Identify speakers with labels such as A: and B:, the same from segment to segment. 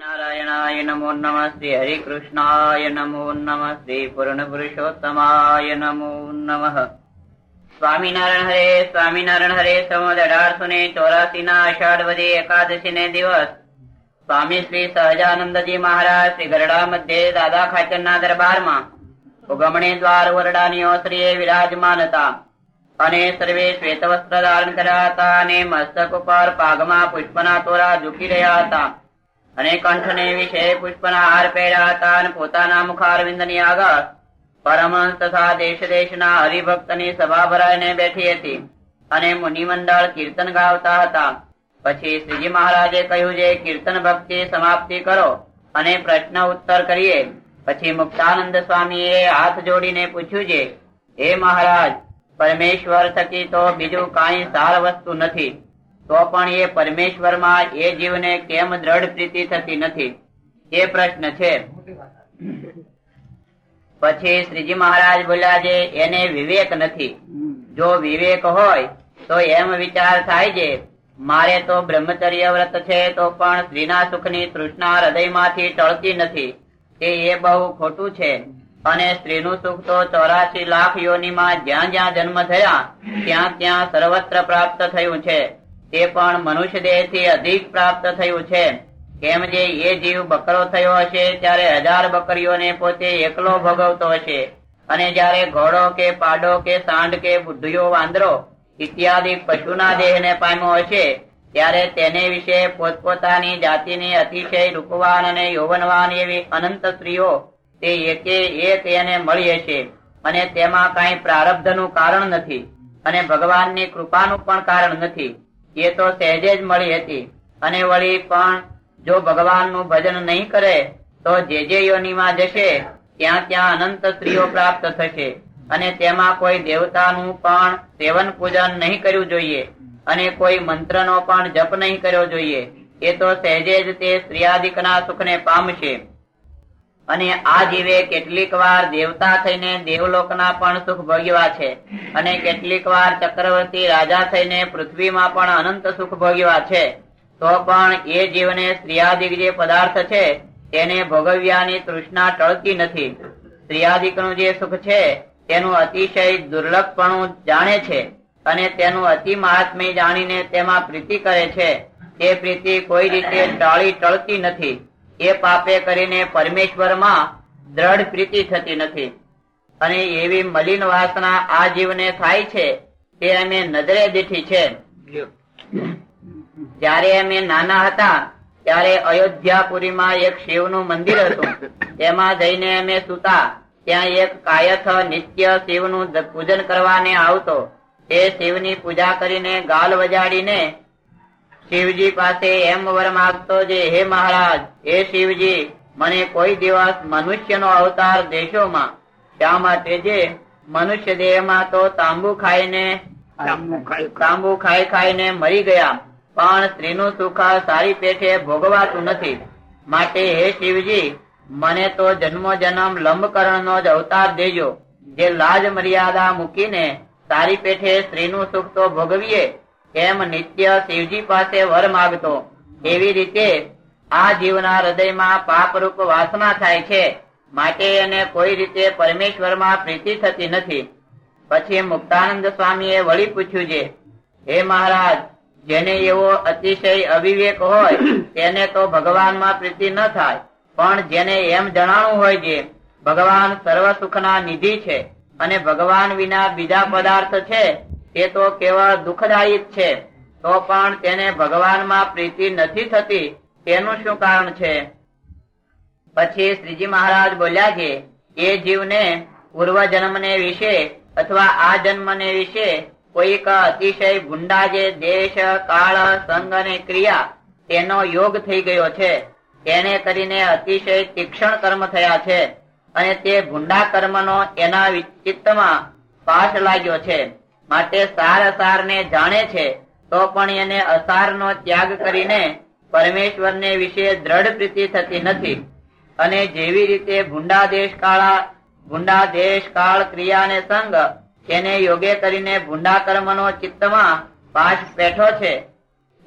A: સ્વામિનારાયણાય નમો નમઃ શ્રી હરિકૃષ્ણાય નમો નમઃ શ્રી પૂર્ણ પુરુષોત્તમાય નમો નમઃ સ્વામિનારાયણ હરે સ્વામિનારાયણ હરે સંવત અઢારસો ને ચોરાસી ના અષાઢ વધી એકાદશી ને દિવસ સ્વામી શ્રી સહજાનંદજી મહારાજ શ્રી ગરડા મધ્યે દાદા ખાચર ના દરબારમાં ઉગમણી દ્વાર વરડાની ઓસરીએ વિરાજમાન હતા અને સર્વે શ્વેત વસ્ત્ર ધારણ કર્યા હતા અને મસ્તક ઉપર પાગમાં પુષ્પના તોરા ઝૂકી રહ્યા હતા અને કંઠને વિશે પુષ્પના હાર પહેર્યા હતા અને પોતાના મુખારવિંદની આગળ પરમહંસ તથા દેશ દેશના હરિભક્તની સભા ભરાઈને બેઠી હતી અને મુનિમંડળ કીર્તન ગાવતા હતા. પછી શ્રીજી મહારાજે કહ્યું છે કીર્તન ભક્તિ સમાપ્તિ કરો અને પ્રશ્ન ઉત્તર કરીએ. પછી મુક્તાનંદ સ્વામીએ હાથ જોડીને પૂછ્યું છે હે મહારાજ, પરમેશ્વર થકી તો બીજું કાંઈ સાર વસ્તુ નથી. તો પણ એ પરમેશ્વરમાં એ જીવને કેમ દ્રઢ પ્રીતિ થતી નથી? એ પ્રશ્ન છે. પછી શ્રીજી મહારાજ બોલ્યા છે, એને વિવેક નથી. જો વિવેક હોય, તો એમ વિચાર થાય છે, મારે તો બ્રહ્મચર્ય વ્રત છે, તો પણ સ્ત્રીના સુખની તૃષ્ણા હૃદયમાંથી ટળતી નથી. તે એ બહુ ખોટું છે. અને સ્ત્રીનું સુખ તો ચોરાશી લાખ યોનીમાં જ્યાં જ્યાં જન્મ થયા, ત્યાં ત્યાં સર્વત્ર પ્રાપ્ત થયું છે. તે પણ મનુષ્ય દેહથી અધિક પ્રાપ્ત થયું છે. કેમ જે એ જીવ બકરો થયો હશે, ત્યારે હજાર બકરીઓને પોતે એકલો ભોગવતો હશે. અને જ્યારે ઘોડો કે પાડો કે સાંડ કે બુદ્ધિયો વાંદરો ઇત્યાદિ પશુના દેહને પામ્યો હશે, ત્યારે તેને વિશે પોતપોતાની જાતિની અતિશય રૂપવાન અને યૌવનવાન એવી અનંત સ્ત્રીઓ તે એકે એક એને મળી હશે. અને તેમાં કાંઈ પ્રારબ્ધનું કારણ નથી. અને ભગવાનની કૃપાનું પણ કારણ નથી. એ તો સહેજે જ મળી હતી. અને વળી પણ જો ભગવાનનું ભજન નહીં કરે, તો જે જે યોનીમાં જશે, ત્યાં ત્યાં અનંત સ્ત્રીઓ પ્રાપ્ત થશે. અને તેમાં કોઈ દેવતાનું પણ સેવન પૂજન નહીં કર્યું જોઈએ. અને કોઈ મંત્રનો પણ જપ નહીં કર્યો જોઈએ. એ તો સહેજે જ તે સ્ત્રીયાદિકના સુખને પામશે. અને આ જીવે કેટલીક વાર દેવતા થઈને દેવલોકના પણ સુખ ભોગ્યા છે. અને કેટલીક વાર ચક્રવર્તી રાજા થઈને પૃથ્વીમાં પણ અનંત સુખ ભોગ્યા છે. તો પણ એ જીવને સ્ત્રીયાદિક જે પદાર્થ છે, તેને ભોગવ્યાની તૃષ્ણા ટળતી નથી. સ્ત્રીયાદિકનું જે સુખ છે, તેનું અતિશય દુર્લભપણું જાણે છે અને તેનું અતિ મહાત્મ્ય જાણીને તેમાં પ્રીતિ કરે છે. તે પ્રીતિ કોઈ રીતે ટાળી ટળતી નથી. એ પાપે કરીને પરમેશ્વરમાં દ્રઢ પ્રીતિ થતી નથી. અને એવી મલિન વાસના આ જીવને થાય છે તે અમે નજરે દીઠી છે. જ્યારે અમે નાના હતા, ત્યારે અયોધ્યાપુરીમાં એક શિવનું મંદિર હતું. તેમાં જઈને અમે સુતા, ત્યાં એક કાયથ નિત્ય શિવનું પૂજન કરવાને આવતો. તે શિવની પૂજા કરીને ગાલ વજાડીને શિવજી પાસે એમ વર માંગતો જે હે મહારાજ હે શિવજી મને કોઈ દિવસ મનુષ્યનો અવતાર દેશોમાં શા માટે જે? મનુષ્ય દેહમાં તો તાંબુ ખાઈને તાંબુ ખાઈ ખાઈને મરી ગયા. પણ સ્ત્રીનું સુખ સારી પેઠે ભોગવાતું નથી. માટે હે શિવજી મને તો જન્મો જન્મ લંબકરણ નો જ અવતાર દેજો. જે લાજ મર્યાદા મૂકીને સારી પેઠે સ્ત્રીનું સુખ તો ભોગવીએ એમ નિત્ય શિવજી પાસે વર માગતો? એવી રીતે આ જીવના હૃદયમાં પાપરૂપ વાસના થાય છે. માટે એને કોઈ રીતે પરમેશ્વરમાં પ્રીતિ થતી નથી. પછી મુક્તાનંદ સ્વામીએ વળી પૂછ્યું છે, હે મહારાજ, જેને એવો અતિશય અવિવેક હોય, તેને તો ભગવાનમાં પ્રીતિ ન થાય. પણ જેને એમ જણાવું હોય છે, ભગવાન સર્વ સુખના નિધિ છે અને ભગવાન વિના બીજા પદાર્થ છે તે તો કેવળ દુઃખદાયી છે. તો પણ તેને ભગવાનમાં પ્રીતિ નથી થતી, તેનું શું કારણ છે? પછી શ્રીજી મહારાજ બોલ્યા છે એ જીવને પૂર્વ જન્મને વિશે અથવા આ જન્મને વિશે કોઈક અતિશય ગુંડા જે દેશ, કાળ સંગ અને ક્રિયા તેનો યોગ થઈ ગયો છે. તેને કરીને અતિશય તીક્ષણ કર્મ થયા છે અને તે ગુંડા કર્મનો એના ચિત્તમાં પાઠ લાગ્યો છે. માટે સાર અસાર ને જાણે છે, તો પણ એને અસાર નો ત્યાગ કરીને પરમેશ્વરને વિશે દ્રઢ પ્રીતિ થતી નથી. અને જેવી રીતે ભૂંડા દેશ કાળા ભૂંડા દેશ કાળ ક્રિયા ને સંગ તેને યોગે કરીને ભૂંડા કર્મનો ચિત્તમાં પાશ બેઠો છે,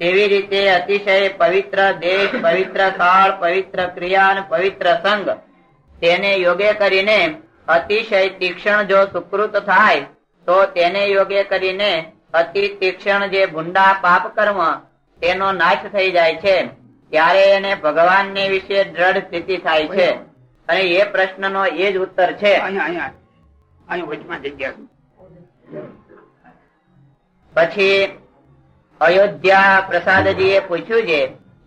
A: તેવી રીતે અતિશય પવિત્ર દેશ, પવિત્ર કાળ, પવિત્ર ક્રિયા અને પવિત્ર સંગ તેને યોગે કરીને અતિશય તીક્ષણ જો સુકૃત થાય તો તેને યોગે કરીને અતિ તીક્ષણ જે ભૂંડા પાપ કર્મ તેનો નાશ થઈ જાય છે. ત્યારે એને ભગવાનની વિશે દ્રઢ સ્થિતિ થાય છે. અને એ પ્રશ્નનો એ જ ઉત્તર છે. પછી અયોધ્યા પ્રસાદજીએ પૂછ્યું છે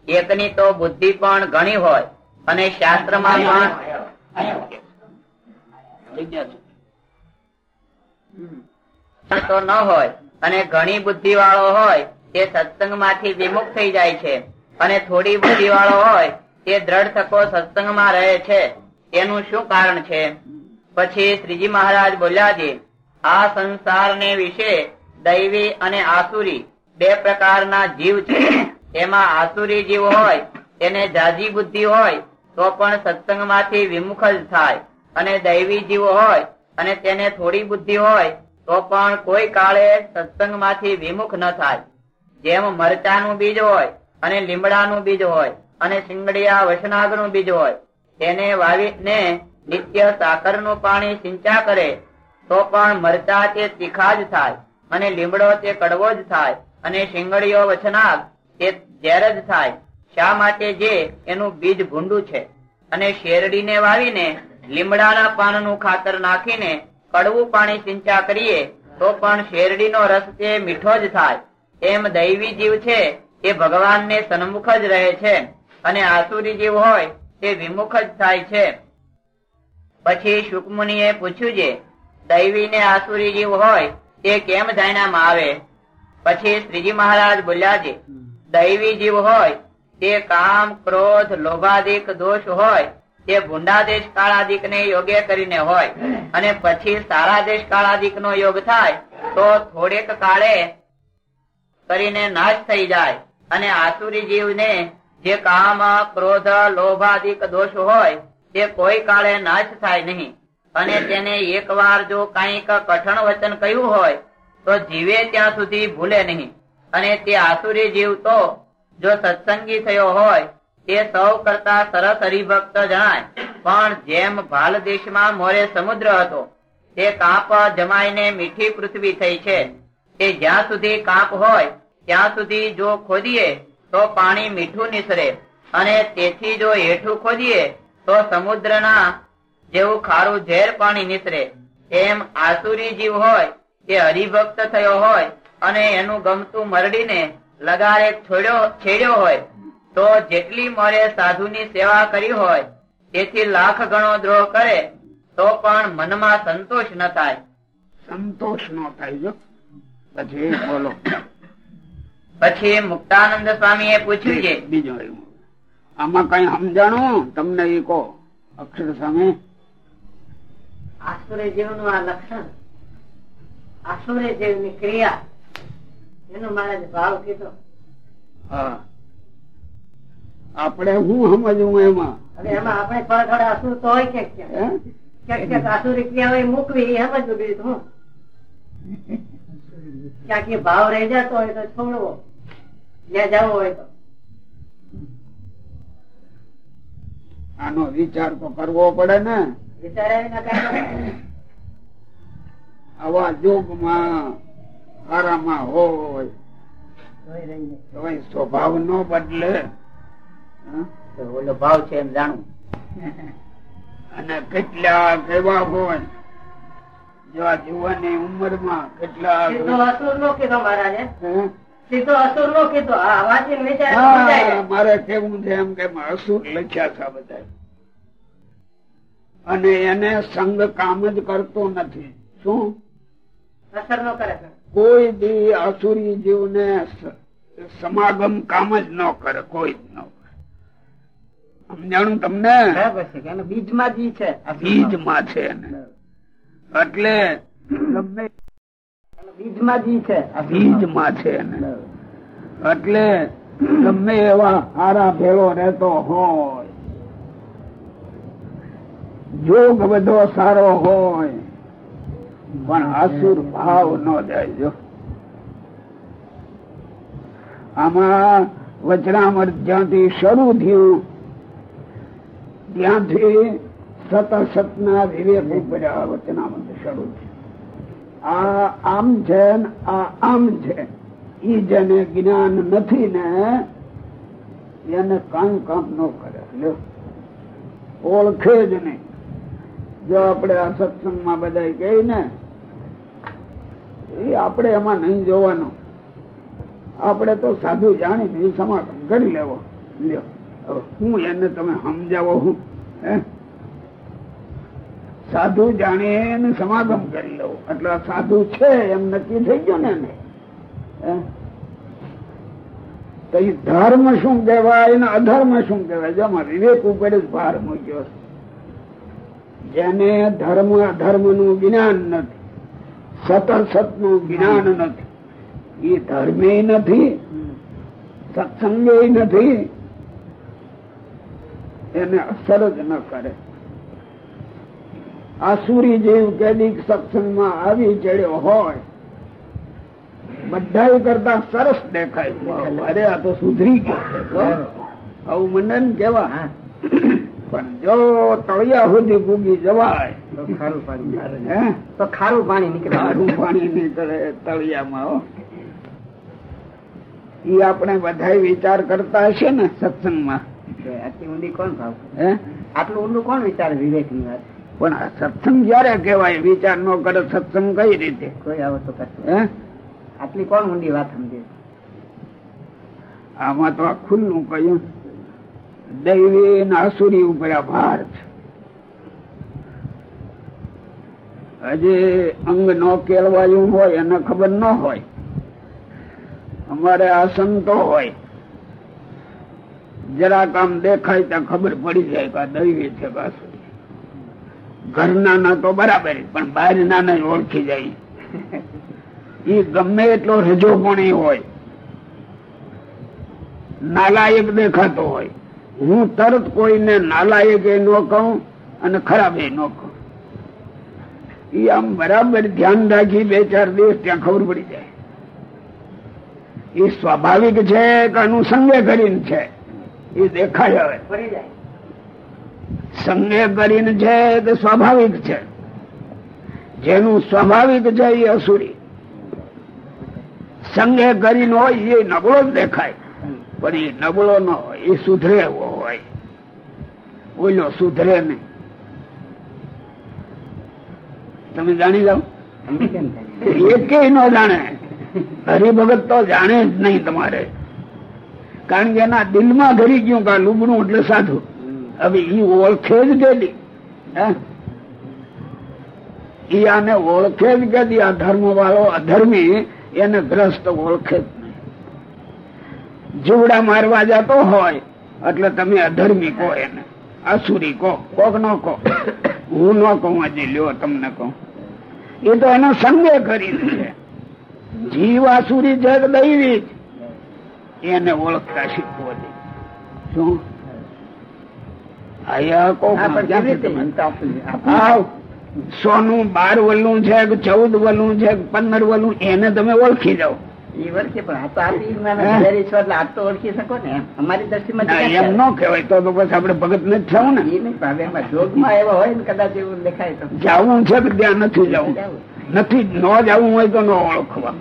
A: એકની તો બુદ્ધિ પણ ઘણી હોય અને શાસ્ત્રમાં પણ
B: જગ્યા
A: ન હોય અને ઘણી બુદ્ધિ વાળો હોય, તે સત્સંગમાંથી વિમુખ થઈ જાય છે. અને થોડી બુદ્ધિ વાળો હોય, તે દ્રઢ થકો સત્સંગમાં રહે છે. તેનું શું કારણ છે? પછી શ્રીજી મહારાજ બોલ્યા છે, આ સંસારને વિશે દૈવી અને આસુરી બે પ્રકારના જીવ છે. તેમાં આસુરી જીવ હોય, તેને જાજી બુદ્ધિ હોય, તો પણ સત્સંગમાંથી વિમુખ જ થાય. અને દૈવી જીવ હોય, અને તેને થોડી બુદ્ધિ હોય તો પણ કોઈ કાળે સત્સંગમાંથી વિમુખ ન થાય. જેમ મરચાનું બીજ હોય અને લીમડાનું બીજ હોય અને સિંગડિયા વસનાગનું બીજ હોય, તેને વાવીને નિત્ય સાકરનું પાણી સિંચા કરે, તો પણ મરચા તે તીખા જ થાય અને લીમડો તે કડવો જ થાય અને શિંગડીઓ વચનાગ તે ઝેર જ થાય. શા માટે જે એનું બીજ ભૂંડું છે? અને શેરડીને વાવીને લીમડાના પાનનું ખાતર નાખીને કડવું પાણી સિંચા કરીએ તો પણ શેરડીનો રસ છે મીઠો જ થાય. એમ દૈવી જીવ છે એ ભગવાનને સન્મુખ જ રહે છે. અને આસુરી જીવ હોય તે વિમુખ જ થાય છે. પછી શુકમુનિએ પૂછ્યું છે દૈવી ને આસુરી જીવ હોય તે કેમ જાણ્યામાં આવે પછી શ્રીજી મહારાજ બોલ્યા છે દૈવી જીવ હોય તે કામ ક્રોધ લોભાદિક દોષ હોય તે ભૂંડા દેશ કાળાદિક ને યોગ્ય કરીને હોય અને પછી સારા દેશ કાળાદિક નો યોગ થાય તો થોડેક કાળે કરીને નાશ થઈ જાય. અને આસુરી જીવને જે કામ ક્રોધ લોભાદિક દોષ હોય તે કોઈ કાળે નાશ થાય નહીં. અને તેને એકવાર જો કંઈક કઠણ વચન કહ્યું હોય તો જીવે ત્યાં સુધી ભૂલે નહીં. અને તે આસુરી જીવ તો જો સત્સંગી થયો હોય તે સૌ કરતા સરસ હરિભક્ત જણાય. પણ જેમ ભાલ દેશમાં મોરે સમુદ્ર હતો, તે કાપ જમાઈને મીઠી પૃથ્વી થઈ છે. તે જ્યાં સુધી કાપ હોય, ત્યાં સુધી જો ખોદીએ, તો પાણી મીઠું નીસરે. અને તેથી જો હેઠું ખોદીએ, તો સમુદ્રના જેવું ખારું ઝેર પાણી નિસરે. એમ આસુરી જીવ હોય તે હરિભક્ત થયો હોય, અને એનું ગમતું મરડીને લગારે છોડ્યો, છેડ્યો હોય તો જેટલી મોરે સાધુની સેવા કરી હોય તેથી લાખ ગણો દ્રોહ કરે તો પણ મનમાં સંતોષ ન થાય.
B: સંતોષ ન થાય જો. પછી બોલો.
A: પછી મુક્તાનંદ સ્વામી એ પૂછ્યું છે
B: બીજું આમાં કઈ સમજાણું? તમને એ કહો. અક્ષર સ્વામી.
C: આસુરી જીવનું આ લક્ષણ આસુરી જીવની ક્રિયા એનો મારે ભાવ કીધો.
B: હા. આપણે શું સમજવું એમાં?
C: એમાં આપણે થોડા થોડા અસુર તો હોય કે ક્યાંક.
B: હે?
C: હું ભાવ રહી જતો હોય તો છોડવો. જ્યાં જવું હોય તો.
B: આનો વિચાર તો કરવો પડે ને. આવા યુગમાં સારામાં હોય સ્વભાવ નો બદલે. હે?
A: ઓલો ભાવ છે એમ જાણવું.
B: અને કેટલા કેવા હોય જો આ ઉંમરમાં કેટલા
C: અસુર નો કીધો મહારાજે. સીધો અસુર નો કીધો.
B: મારે કેવું છે એમ કે અસુર લખ્યા છે બધા. અને એને સંગ કામ જ કરતો નથી. શું?
C: અસર નો કરે
B: કોઈ દી અસુરી જીવને ને સમાગમ કામ જ ન કરે કોઈ જ ન કરે સમજાણું તમને?
C: બીજમાં જ છે
B: બીજમાં છે એટલે ગમે
C: એનું બીજમાં જ છે
B: બીજમાં છે એટલે ગમે એવા હારા ભેળો રહેતો હોય જોગ બધો સારો હોય પણ આસુર ભાવ ન જાય જો. આમાં વચરામર જ્યાંથી શરૂ થયું ત્યાંથી સત સતના વિવેક ઉપર વચનામૃત શરૂ છે આ આમ છે આ આમ છે. ઈ જેને જ્ઞાન નથી ને, એને કાંઈ કામ ન કરે. ઓળખે જ નહીં. જો આપણે આ સત્સંગમાં બધા કહે ને એ આપણે એમાં નહીં જોવાનું. આપણે તો સાધુ જાણીને સમાગમ કરી લેવો. લ્યો. હું એને તમે સમજાવો હું સાધુ જાણે એને સમાગમ કરી લેવો. એટલે સાધુ છે, એમ નક્કી થઈ ગયો ને એને. ધર્મ શું કહેવાય અને અધર્મ શું કહેવાય? જેમાં વિવેક ઉપર જ ભાર મૂક્યો જેને ધર્મ અધર્મનું જ્ઞાન નથી સત સતનું જ્ઞાન નથી એ ધર્મે નથી, સત્સંગે નથી એને અસર જ ન કરે. આસુરી જીવ કેદીક સત્સંગમાં આવી ચડ્યો હોય બધા કરતા સરસ દેખાય. અરે આ તો સુધરી ગયો આવું મને કેવા? પણ જો તળિયા સુધી પૂગી જવાય
C: ખારું પાણી
B: હે?
C: તો ખારું પાણી નીકળે.
B: ખારું પાણી નીકળે તળિયામાં એ ઈ આપણે બધા વિચાર કરતા હશે ને સત્સંગમાં.
C: આટલી ઊંડી કોણ ભાવ
B: હે?
C: આટલું ઊંડું કોણ વિચારે વિવેકની વાત?
B: પણ સત્સંગ જયારે કહેવાય વિચાર નો કરે સત્સંગ કઈ રીતે?
C: કોઈ આવો તો
B: હે?
C: આટલી કોણ ઊંડી વાત સમજે?
B: આમાં તો આ ખુલ્લું કહ્યું. દૈવી નાસુરી ઉપર આ ભાર છે. હજી અંગ નો કેળવાયું હોય એને ખબર ન હોય. અમારે આ સંતો હોય. જરાક આમ દેખાય ત્યાં ખબર પડી જાય કે દૈવી છે પાછું. ઘરના ના તો બરાબર, પણ બહાર ના ઓળખી જાય. એ ગમે એટલો રજો પણ હોય, નાલાયક દેખાતો હોય. હું તરત કોઈને નાલાયક એ ન કહું અને ખરાબ એ ન કહું. એ આમ બરાબર ધ્યાન રાખી બે ચાર દિવસ ત્યાં ખબર પડી જાય. એ સ્વાભાવિક છે કે અનુસંગે કરીને છે? એ દેખાય હવે.
C: પડી
B: સંગે કરીને છે તે સ્વાભાવિક છે. જેનું સ્વાભાવિક છે એ અસુરી. સંગે કરીને હોય એ નબળો જ દેખાય. પણ એ નબળો ન હોય એ સુધરે એવો હોય. ઓલો સુધરે નહીં. તમે જાણી જાઓ? એકેય ન જાણે. હરિભગત તો જાણે જ નહીં તમારે. કારણ કે એના દિલમાં ધરી ગયું કે લુગડું એટલે સાધુ. હવે ઈ ઓળખે જ હે? ઈ આને ઓળખે જ કેદી આ ધર્મ વાળો અધર્મી એને ગ્રસ્ત ઓળખે જ નહીં. જીવડા મારવા જતો હોય એટલે તમે અધર્મી કહો એને. આસુરી કહો કોક ન કહો. હું ન કહું આજે લ્યો તમને કહું. એ તો એનો સંગે કરી છે. જીવ આસુરી જગ દૈવી છે એને ઓળખતા શીખવો દે શું સોનું બાર વલું છે કે ચૌદ વલું છે કે પંદર વલું એને તમે ઓળખી જાઓ. જવું છે કે ત્યાં નથી જવું? નથી ન જવું હોય તો ન ઓળખવા.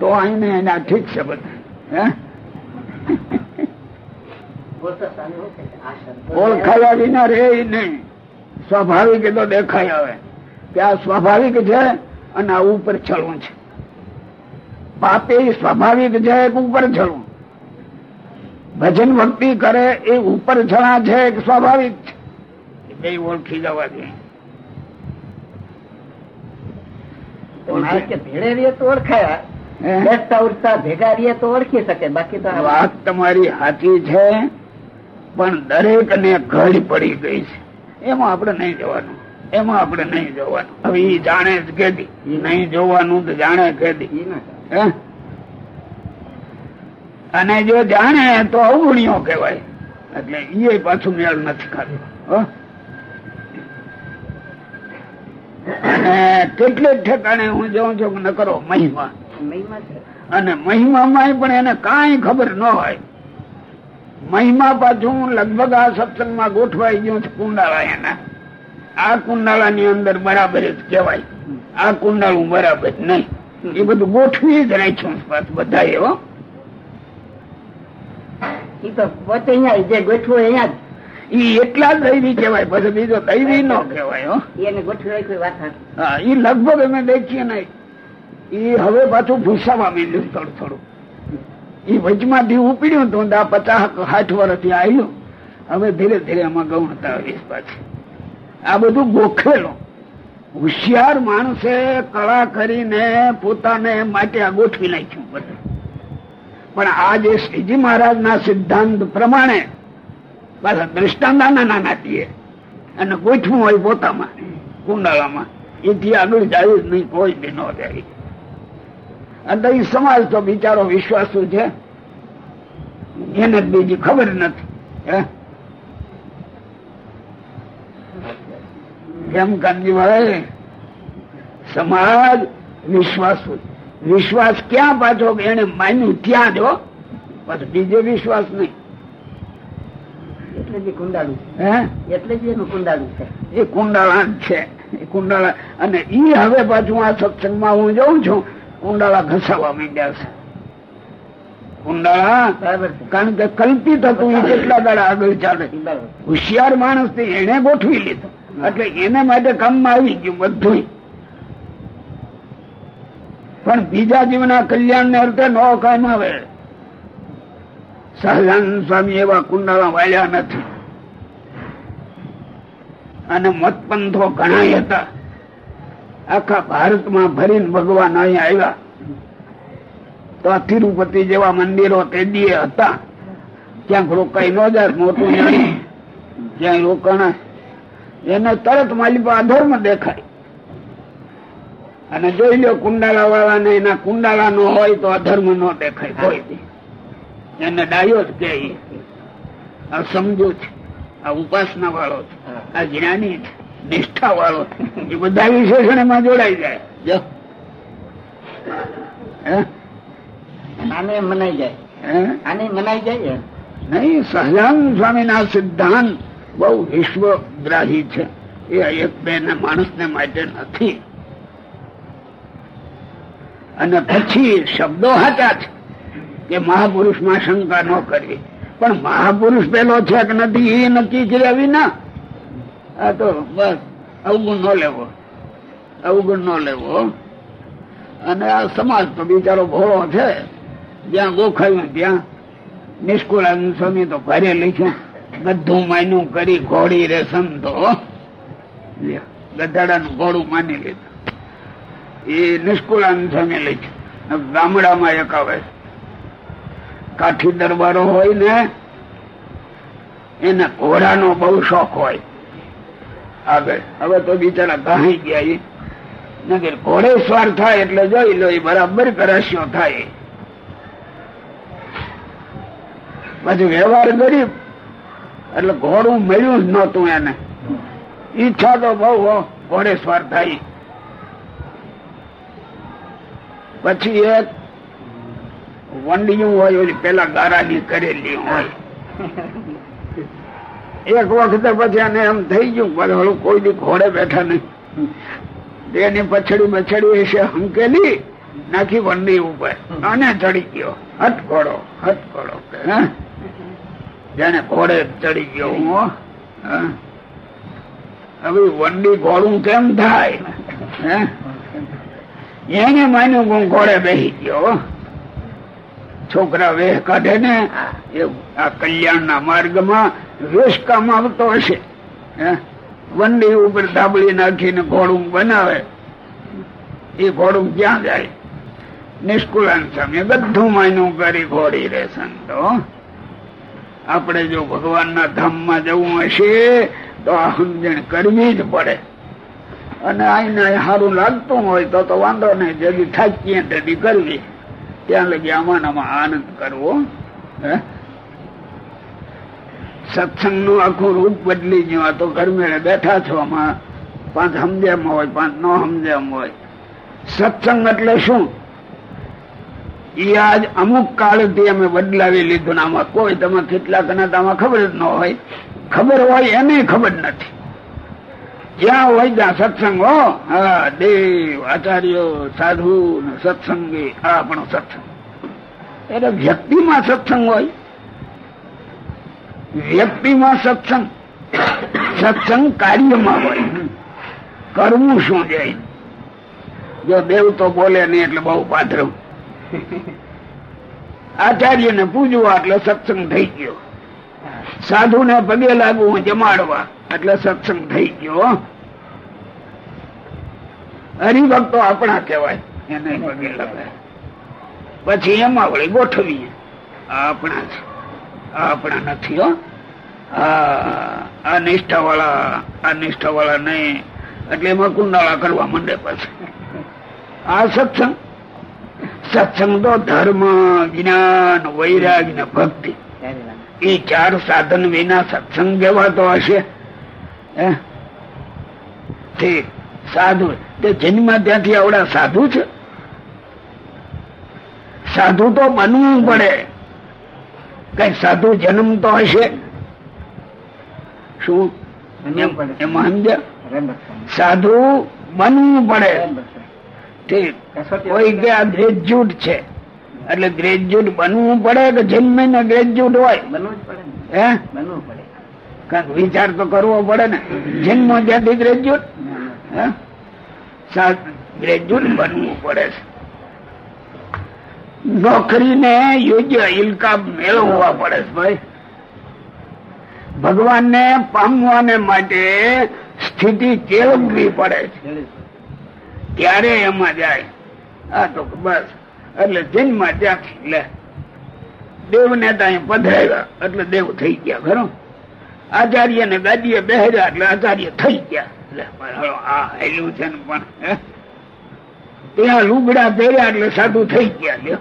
B: તો અહીં એના ઠીક છે બધા. ઓળખાયા વિના રે નહીં. સ્વાભાવિક તો દેખાય આવે કે આ સ્વાભાવિક છે અને આ ઉપર ચડવું છે. પાપે સ્વાભાવિક છે ઉપર ચડવું ભજન ભક્તિ કરે એ ઉપર ચણા છે કે સ્વાભાવિક છે? બે ઓળખી જવા જોઈએ
C: ભેળે તો ઓળખાયા? બેસતા ઉઠતા ભેગા રહીએ તો ઓળખી શકે બાકી તો
B: વાત તમારી સાચી છે પણ દરેક ને ઘડ પડી ગઈ છે. એમાં આપણે નહીં જવાનું એમાં આપણે નહીં જોવાનું. હવે ઈ જાણે જ કેદી નહીં જોવાનું તો જાણે કેદી? અને જો જાણે તો અવગુણ્યો કહેવાય. એટલે એ પાછું મેળ નથી ખાતું હો? અને કેટલી ઠેકાણે હું જોઉં છું નકરો કરો મહિમા. અને મહિમામાં પણ એને કાંઈ ખબર ન હોય. મહિમા પાછું લગભગ આ સત્સંગમાં ગોઠવાઈ ગયું છે કુંડાળા એના. આ કુંડાળા ની અંદર બરાબર જ કહેવાય. આ કુંડાળું બરાબર નહીં. એ બધું ગોઠવી જ રાખ્યું બધા એવો
C: તો પોતે અહીંયા જે ગોઠવું અહીંયા
B: ઈ એટલા જ દૈવી કહેવાય પછી બીજો દૈવી નો કહેવાય હો.
C: એને ગોઠવી વાત એ
B: હા લગભગ અમે દેખીએ નહીં. ઈ હવે પાછું ભૂસામાં મીંડ્યું થોડું થોડું. ઈ વચમાંથી ઉપડ્યું હતું આ પચાસ સાઠ વર્ષથી આવ્યું હવે ધીરે ધીરે આમાં ગૌણતા આવીશ પાછી. આ બધું ગોખેલું હોશિયાર માણસે કળા કરીને પોતાને માટે આ ગોઠવી નાખ્યું બધું. પણ આ જે શ્રીજી મહારાજ ના સિદ્ધાંત પ્રમાણે પાછા દ્રષ્ટાંત નાના નાના દે અને ગોઠવું હોય પોતામાં, કુંડાળામાં. એથી આગળ જાય જ નહીં, કોઈ બી ન જાય. અને એ સમાજ તો બિચારો વિશ્વાસુ છે. એને બીજી ખબર નથી કેમ કાનજીભાઈ સમાજ વિશ્વાસુ. વિશ્વાસ ક્યાં પાછો એને માન્યું ત્યાં જો પછી બીજો વિશ્વાસ નહીં.
C: એટલે જે કુંડાળું
B: હે?
C: એટલે જ એનું કુંડાળું છે.
B: એ કુંડાળા છે. એ કુંડાળા અને ઈ હવે પાછું આ સત્સંગમાં હું જઉં છું કુંડાળા ઘસાવા માંડ્યા છે. કારણ કે કલ્પિત હતું કેટલા દાડા આગળ ચાલે. હોશિયાર માણસથી એને ગોઠવી લીધો. એટલે એને માટે કામમાં આવી ગયું બધું પણ બીજા જીવના કલ્યાણ ને અર્થે નો કામ આવે. સહજાનંદ સ્વામી એવા કુંડાળા વાળ્યા નથી. અને મતપંથો ઘણા હતા. આખા ભારતમાં ભરીને ભગવાન અહીંયા આવ્યા. તો તિરુપતિ જેવા મંદિરો તે દીએ હતા. ક્યાંક રોકાઈ ન જાય, મોટું જાણી ક્યાંય રોકાણા એને તરત માલિપા અધર્મ દેખાય. અને જોઈ લો કુંડાળા વાળા ને એના કુંડાળા નો હોય તો અધર્મ નો દેખાય કોઈ એને ડાયો જ કે. આ સમજો છે. આ ઉપાસના વાળો છે. આ જ્ઞાની છે. નિષ્ઠા વાળો એ બધા વિશેષણ એમાં જોડાઈ જાય. જો.
C: આને મનાઈ જાય? આને મનાઈ જાય
B: નહીં સહજાનંદ સ્વામી ના સિદ્ધાંત બહુ વિશ્વગ્રાહી છે. એ એક બે ને માણસ ને માટે નથી. અને પછી શબ્દો હતા છે કે મહાપુરુષમાં શંકા ન કરવી પણ મહાપુરુષ પેલો છે કે નથી એ નક્કી કર્યા વિના આ તો બસ અવગુણ ન લેવો. અવગુણ ન લેવો અને આ સમાજ તો બિચારો ભોળો છે. જ્યાં ગોખાયું ત્યાં નિષ્કુળાનંદ સ્વામી તો ઘરે લખ્યું બધું માન્યું કરી ઘોડી રે તો ગધાડાનું ઘોડું માની લીધું. એ નિષ્કુળાનંદ સ્વામી લખ્યું ગામડામાં એક આવે. કાઠી દરબારો હોય ને, એને ઘોડાનો બહુ શોખ હોય. આગળ. હવે તો બિચારા કહાઈ ગયા નગર ઘોડે સ્વાર થાય એટલે જોઈ લો બરાબર કરાશ્યો થાય. પછી વ્યવહાર ગરીબ એટલે ઘોડું મળ્યું જ નતું એને. ઈચ્છા તો બહુ ઘોડે સ્વાર થાય. પછી એક વંડિયું હોય પેલા ગારાની કરેલી હોય. એક વખતે પછી એને એમ થઈ ગયું, પણ હળું કોઈ દી ઘોડે બેઠા નહીં. તેની પછડી બછડી હશે હંકેલી નાખી વંડી ઉપર. અને ચડી ગયો. હટ ઘોડો હટ ઘોડો જેને ઘોડે ચડી ગયો હું? હવે વંડી ઘોડું કેમ થાય? એને માન્યું હું ઘોડે બેસી ગયો. છોકરા વેહ કાઢે ને એ આ કલ્યાણ ના માર્ગમાં વેશ કામ આવતો હશે. હે? વંડી ઉપર ધાબળી નાખીને ઘોડું બનાવે. એ ઘોડું ક્યાં જાય? નિષ્કુલાન સામે બધું માયનું કરી ઘોડી રે સંતો. આપણે જો ભગવાનના ધામમાં જવું હશે તો આ સમજણ કરવી જ પડે. અને આઈને સારું લાગતું હોય તો તો વાંધો નહીં જેથી થાકીએ તેથી કરવી. ત્યાં લગી આમાં આનંદ કરવો, હે? સત્સંગનું આખું રૂપ બદલી ગયું. આ તો ઘરમેળે બેઠા છો આમાં. પાંચ સમજેમ હોય, પાંચ ન સમજેમ હોય. સત્સંગ એટલે શું? એ આજ અમુક કાળથી અમે બદલાવી લીધું આમાં કોઈ, તમે કેટલાક ના આમાં ખબર જ ન હોય. ખબર હોય એને ખબર નથી. જ્યાં હોય ત્યાં સત્સંગ, હો. હા, દેવ, આચાર્યો, સાધુ ને સત્સંગી આ પણ સત્સંગ. એટલે વ્યક્તિમાં સત્સંગ હોય. વ્યક્તિમાં સત્સંગ સત્સંગ કાર્યમાં હોય. કરવું શું જાય જો દેવ તો બોલે નહીં એટલે બહુ પાત્ર આચાર્ય ને પૂજવા એટલે સત્સંગ થઈ ગયો. સાધુ ને પગે લાગવું જમાડવા. એટલે સત્સંગ થઈ ગયો. હરિભક્તો આપણા કહેવાય એને પગે લગાય. પછી એમાં વળી ગોઠવીએ. આપણા છે આપણા નથી હો. આ નિષ્ઠા વાળા આ નિષ્ઠા વાળા નહીં. એટલે એમાં કુંડાળા કરવા માંડે પછી. આ સત્સંગ. સત્સંગ તો ધર્મ જ્ઞાન વૈરાગ ને ભક્તિ એ ચાર સાધન વિના સત્સંગ જેવાતો હશે. સાધુ તે જન્મ ત્યાંથી આવડા સાધુ છે? સાધુ તો બનવું પડે. કઈ સાધુ જન્મ તો હશે? શું? એમ- સમજ્યા? સાધુ બનવું પડે. કોઈ કે આ ગ્રેજ્યુએટ છે. એટલે ગ્રેજ્યુએટ બનવું પડે કે જન્મીને ગ્રેજ્યુએટ હોય?
A: બનવું જ પડે
B: હે?
A: બનવું પડે.
B: વિચાર તો કરવો પડે ને. જન્મ ત્યાંથી ગ્રેજ્યુએટ ગ્રેજ્યુએટ બનવું પડે છે. નોકરીને યોગ્ય ઇલકા મેળવવા પડે છે ભાઈ. ભગવાનને પામવાને માટે સ્થિતિ કેળવવી પડે છે. ત્યારે એમાં જાય. આ તો બસ. એટલે જન્મ ત્યાંથી લે. દેવ ને ત્યાં પધરાવ્યા. એટલે દેવ થઈ ગયા, ખરો? આચાર્ય ને ગાદીએ બેહર્યા એટલે આચાર્ય થઈ ગયા. આ છે પણ ત્યાં લુગડા પહેર્યા એટલે સાધુ થઈ ગયા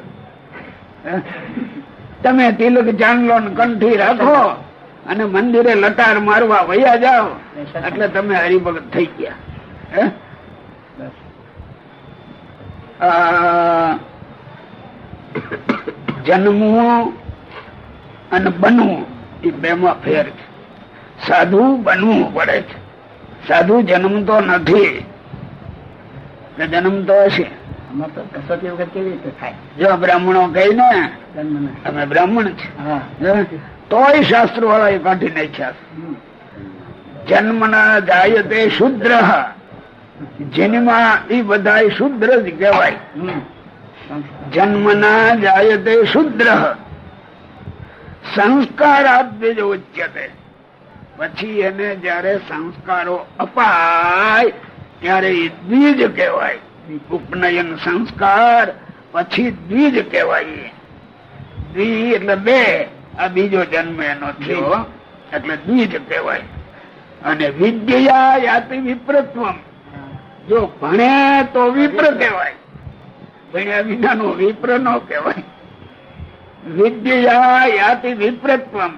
B: તમે તિલક ચાંદલો કંઠી રાખો અને મંદિરે લટાર મારવા વયા જાઓ. એટલે તમે હરિભગત થઈ ગયા. જન્મવું અને બનવું એ બેમાં ફેર છે. સાધુ બનવું પડે છે. સાધુ જન્મતો નથી જન્મતો હશે.
A: તો કસોટી વગર કેવી રીતે થાય?
B: જો બ્રાહ્મણો કહી ને
A: જન્મ
B: અમે બ્રાહ્મણ છે. તોય શાસ્ત્રો વાળા એ કાઢી નાખ્યા છે. જન્મના જાય તે શુદ્ર જન્મા એ બધા શુદ્ર જ કહેવાય.
A: જન્મ
B: ના જાય તે શુદ્ર સંસ્કાર આપે જ ઉચ્યતે. પછી એને જયારે સંસ્કારો અપાય, ત્યારે એ દ્વિજ કહેવાય. ઉપનયન સંસ્કાર, પછી દ્વિજ કહેવાય. દ્વિ એટલે બે, આ બીજો જન્મ એનો થયો, એટલે દ્વિજ કહેવાય. અને વિદ્યા યાતિ વિપ્રત્વમ. જો ભણે તો વિપ્ર કહેવાય. ભણ્યા વિનાનો વિપ્ર નો કહેવાય. વિદ્યા યાતિ વિપ્રત્વમ.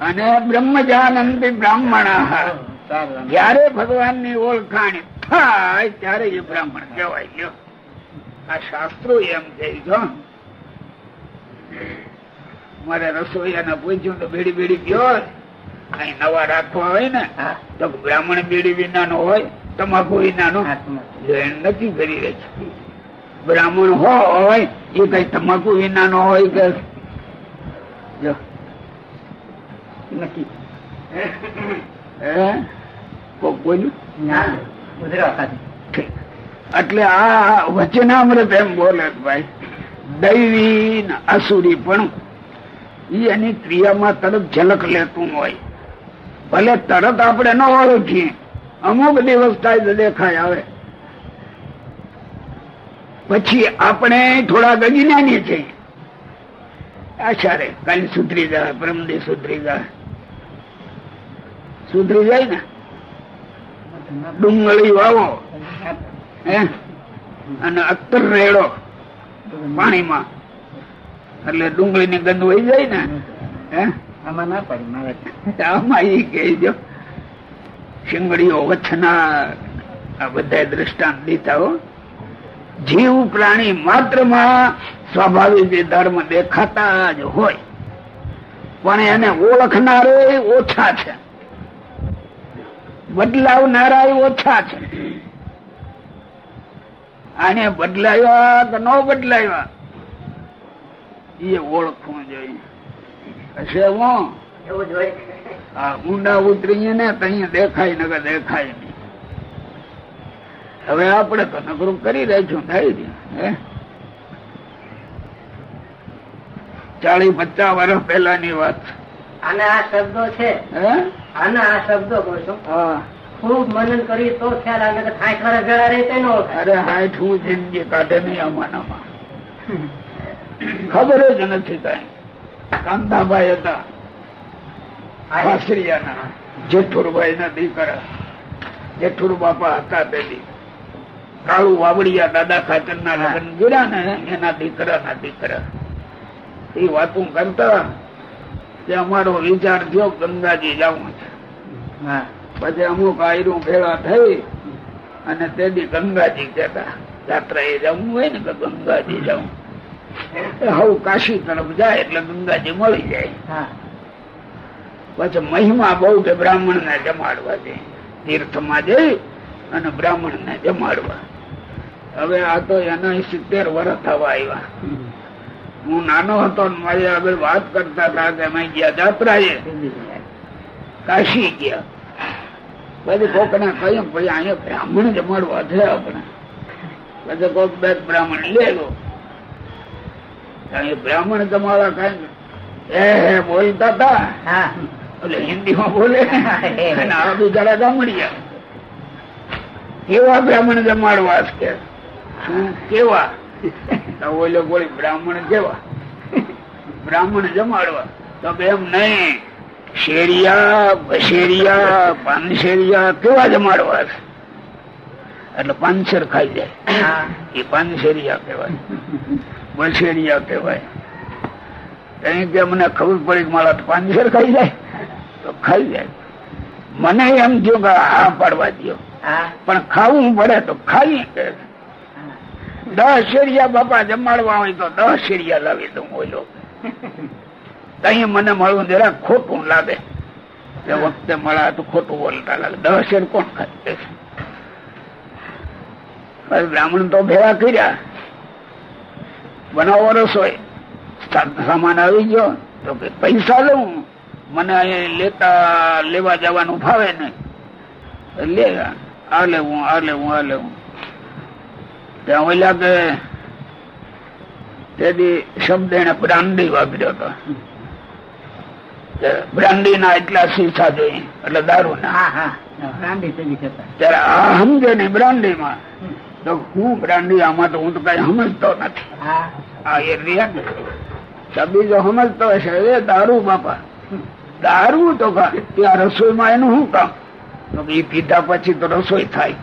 B: અને બ્રહ્મજાનંદી બ્રાહ્મણ. જયારે ભગવાનની ઓળખાણ થાય ત્યારે એ બ્રાહ્મણ કહેવાય. ગયો આ શાસ્ત્રો એમ કહે જો. મારે રસોઈયાને પૂછ્યું તો બેડી બેડી ગયો કઈ નવા રાખવા હોય ને તો બ્રાહ્મણ બીડી વિનાનો હોય તમાકુ વિનાનો નક્કી કરી રહે છે બ્રાહ્મણ હોય એ કઈ તમાકુ વિનાનો હોય કે? જો.
A: નક્કી.
B: હે? કોક બોલ્યું
A: ના ગુજરાત ખાતી
B: ઠીક. એટલે આ વચનામૃત એમ બોલે ભાઈ દૈવી અસુરી પણ એની ક્રિયામાં તરત ઝલક લેતું હોય. ભલે તરત આપણે ન ઓળખીએ અમુક દિવસ થાય દેખાય આવે. પછી આપણે થોડા ગજ્ઞાની છીએ આશા રે કાલ સુધરી જાય પરમદી સુધરી જાય. સુધરી જાય ને ડુંગળી વાવો. હે? અને અત્તર રેડો પાણીમાં. એટલે ડુંગળી ની ગંધ વહી જાય ને હે?
A: આમાં ના પડી મારે
B: આમાં ઈ કહેજો શિંગડીઓ વચ્છના આ બધા દ્રષ્ટાંત દીધા હો. જીવ પ્રાણી માત્રમાં સ્વાભાવિક ધર્મ દેખાતા જ હોય. પણ એને ઓળખનારો ઓછા છે. બદલાવનારા ઓછા છે. આને બદલાવ્યા કે ન બદલાવ્યા એ ઓળખવું જોઈએ. હશે હું. ઊંડા ઉતરીએ ને તહી દેખાય નગર દેખાય નહીં. હવે આપણે તો નગરું કરી રાખ્યું થાય ને હે? ચાલીસ પચાસ વર્ષ પહેલાની વાત.
C: અને આ શબ્દો છે.
B: હે?
C: આના આ શબ્દો છું? ખૂબ મનન કરી તો ખ્યાલ આવે કે થાય ખરા ભેળા રહી તો
B: અરે હાઠ હું જિંદગી કાઢે નહીં અમારામાં ખબર જ નથી કઈ. કાંતાભાઈ હતા. આશ્રિયાના જેઠુરભાઈ ના દીકરા. જેઠુર બાપા હતા પેલી. કાળુ વાવડિયા દાદા ખાચર ના લગ્ન જોયા ને એના દીકરા ના દીકરા. એ વાતું કરતા કે અમારો વિચાર થયો ગંગાજી જવું છે. પછી અમુક આયરું ભેળા થઈ અને તેથી ગંગાજી કહેતા યાત્રા એ જવું હોય ને કે ગંગાજી જવું હવ કાશી તરફ જાય એટલે ગંગાજી મળી જાય.
C: હા.
B: પછી મહિમા બહુ કે બ્રાહ્મણ ને જમાડવા દે. તીર્થમાં જઈ અને બ્રાહ્મણ ને જમાડવા. હવે આ તો એના સિત્તેર વર્ષ થવા આવ્યા. હું નાનો હતો મારી આગળ વાત કરતા હતા કે અમે ગયા જાત્રાએ કાશી ગયા. પછી કોક ને કહ્યું ભાઈ અહીંયા બ્રાહ્મણ જમાડવા છે આપણે પછી કોક બે બ્રાહ્મણ લે લો. અહીં બ્રાહ્મણ જમાડવા કઈ હે હે બોલતા હતા.
C: હા.
B: એટલે હિન્દીમાં બોલે. અને આ બિચારા ગામડિયા. કેવા બ્રાહ્મણ જમાડવા છે કે? શું કેવા? ઓલો બોલી બ્રાહ્મણ જેવા. બ્રાહ્મણ જમાડવા. તો એમ નહીં શેરિયા બશેરિયા પાનશેરિયા કેવા જમાડવા એટલે પાનસર ખાઈ જાય.
C: હા.
B: એ પાનશેરિયા કહેવાય બશેરિયા કહેવાય. કઈ કે મને ખબર પડી કે મારા પાનસર ખાઈ જાય? તો ખાઈ જાય. મને એમ થયું કે હા પાડવા દો
C: હા.
B: પણ ખાવું પડે તો ખાઈ કે. દસ શેરિયા બાપા જમાડવા હોય તો દસ શેરિયા લાવી દઉં બોલો તહી મને મળવું જરા ખોટું લાગે. તે વખતે મળ્યા તો ખોટું બોલતા લાગે. દસ શેર કોણ ખાતે છે? બ્રાહ્મણ તો ભેગા કર્યા. બનાવો રસોઈ સામાન આવી ગયો. તો કે પૈસા લઉં. મને લેતા લેવા જવાનું ફાવે નહીં. લે, આ લેવું આ લેવું આ લેવું. ત્યાં ઓલા કે તેથી શબ્દ એને બ્રાંડી વાપર્યો હતો. બ્રાંડી ના એટલા શીશા જોઈ એટલે દારૂ ના ત્યારે આ સમજે ને બ્રાંડી માં તો હું બ્રાંડી આમાં તો હું તો કઈ સમજતો નથી.
C: હા.
B: આ એ રિયા બીજો સમજતો હશે? એ દારૂ બાપા. દારૂ તો ત્યાં રસોઈમાં એનું શું કામ? એ પીધા પછી તો રસોઈ થાય.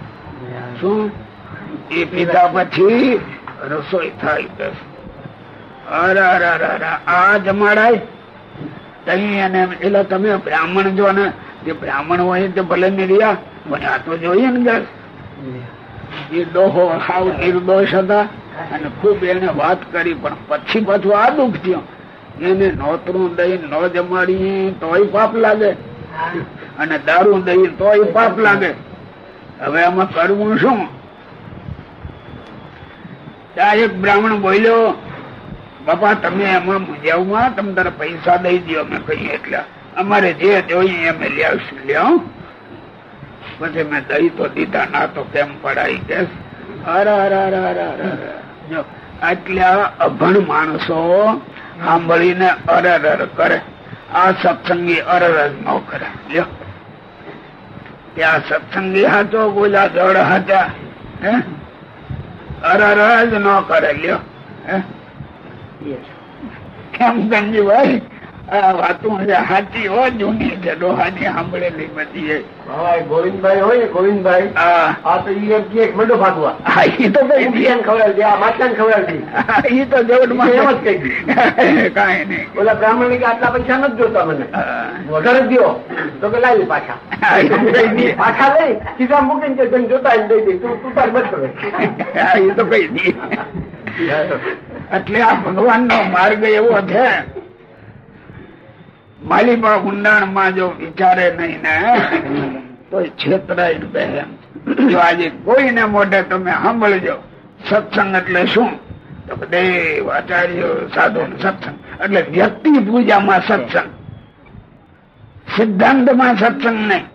B: શું? એ પીધા પછી રસોઈ થાય આ જમાડાય તહી અને એટલે તમે બ્રાહ્મણ જો ને, જે બ્રાહ્મણ હોય તે ભલે નીડિયા મને આ તો જોઈએ ને દસ એ ડોહો સાવ નિર્દોષ હતા અને ખૂબ એને વાત કરી, પણ પછી પાછું આ દુઃખ થયું. એને નોતરું દઈ ન જમાડીએ તોય પાપ લાગે. અને દારૂ દઈએ તોય પાપ લાગે. હવે આમાં કરવું શું? ત્યાં એક બ્રાહ્મણ બોલ્યો, બાપા, તમે એમાં મુજાવમાં તમે તારા પૈસા દઈ દો અમે કહીએ એટલે. અમારે જે જોઈએ અમે લ્યાવશું લ્યાવ પછી મેં દઈ તો દીધા, ના તો કેમ પડાય કે. જો, આટલા અભણ માણસો સાંભળીને અરર કરે. આ સત્સંગી અરર ન કરે. લ્યો. ત્યાં સત્સંગી હતો બોલા જળ હતા હે? અરર જ ન કરે લ્યો. કેમ ગંજીભાઈ આ વાતો સાચી હો જૂની છે ડોહાની સાંભળેલી બધી
D: ગોવિંદભાઈ હોય ગોવિંદભાઈ આ તો ઈ એમ કે એક મંડો ફાટવા.
B: હા, ઈ તો
D: ઉભિયાન ખવડાવી દે આ માછલાને ખવડાવી દે.
B: ઈ તો જવડમાં
D: એમ જ કહી.
B: કાંઈ નહીં.
D: ઓલા બ્રાહ્મણ ને આટલા પૈસા નથી જોતા મને. વધારે જ દ્યો. તો કે લાવી પાછા.
B: દે.
D: પાછા લઈ સીધા મૂકીને કે જોતા એને દઈ દે. તું તું તાર મત કરે
B: એ તો કઈ નહીં. એટલે આ ભગવાન નો માર્ગ એવો છે માલી પણ ઊંડાણમાં જો વિચારે નહીં ને, તો છેતરાઈ બે જો આજે કોઈને મોઢે તમે સાંભળજો, સત્સંગ એટલે શું? તો દેવ આચાર્ય, સાધુ સત્સંગ. એટલે વ્યક્તિ પૂજામાં સત્સંગ. સિદ્ધાંતમાં સત્સંગ નહીં.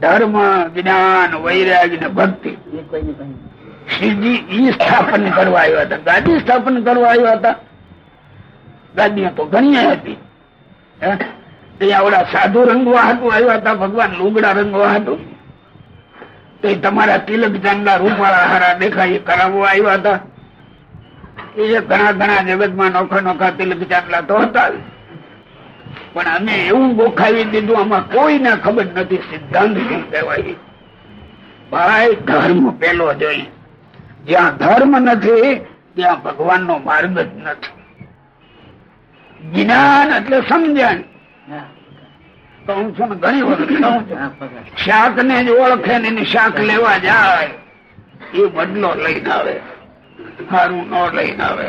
B: ધર્મ, જ્ઞાન વૈરાગ ને ભક્તિ. શ્રીજી ઈ સ્થાપન કરવા આવ્યા હતા. ગાદી સ્થાપન કરવા આવ્યા હતા. ગાદીઓ તો ઘણી હતી. હે? ત્યાં ઓલા સાધુ રંગવા આવ્યા હતા, ભગવાન લુગડા રંગવા તે તમારા તિલક ચાંદા રૂપાળા હારા દેખાય કરાવવા આવ્યા હતા. એ ઘણા ઘણા જગતમાં નોખા નોખા તિલક ચાંદલા તો હતા. પણ અમે એવું ગોખાવી દીધું, આમાં કોઈને ખબર નથી, સિદ્ધાંત શું કહેવાય. ભાઈ, ધર્મ પેલો જોઈએ જ્યાં ધર્મ નથી, ત્યાં ભગવાન નો માર્ગ જ નથી. જ્ઞાન એટલે સમજણ. કહું છું ને ઘણી વખત કહું છું. શાક ને જ ઓળખે ને એની શાક લેવા જાય. એ બદલો લઈને આવે. સારું ન લઈને આવે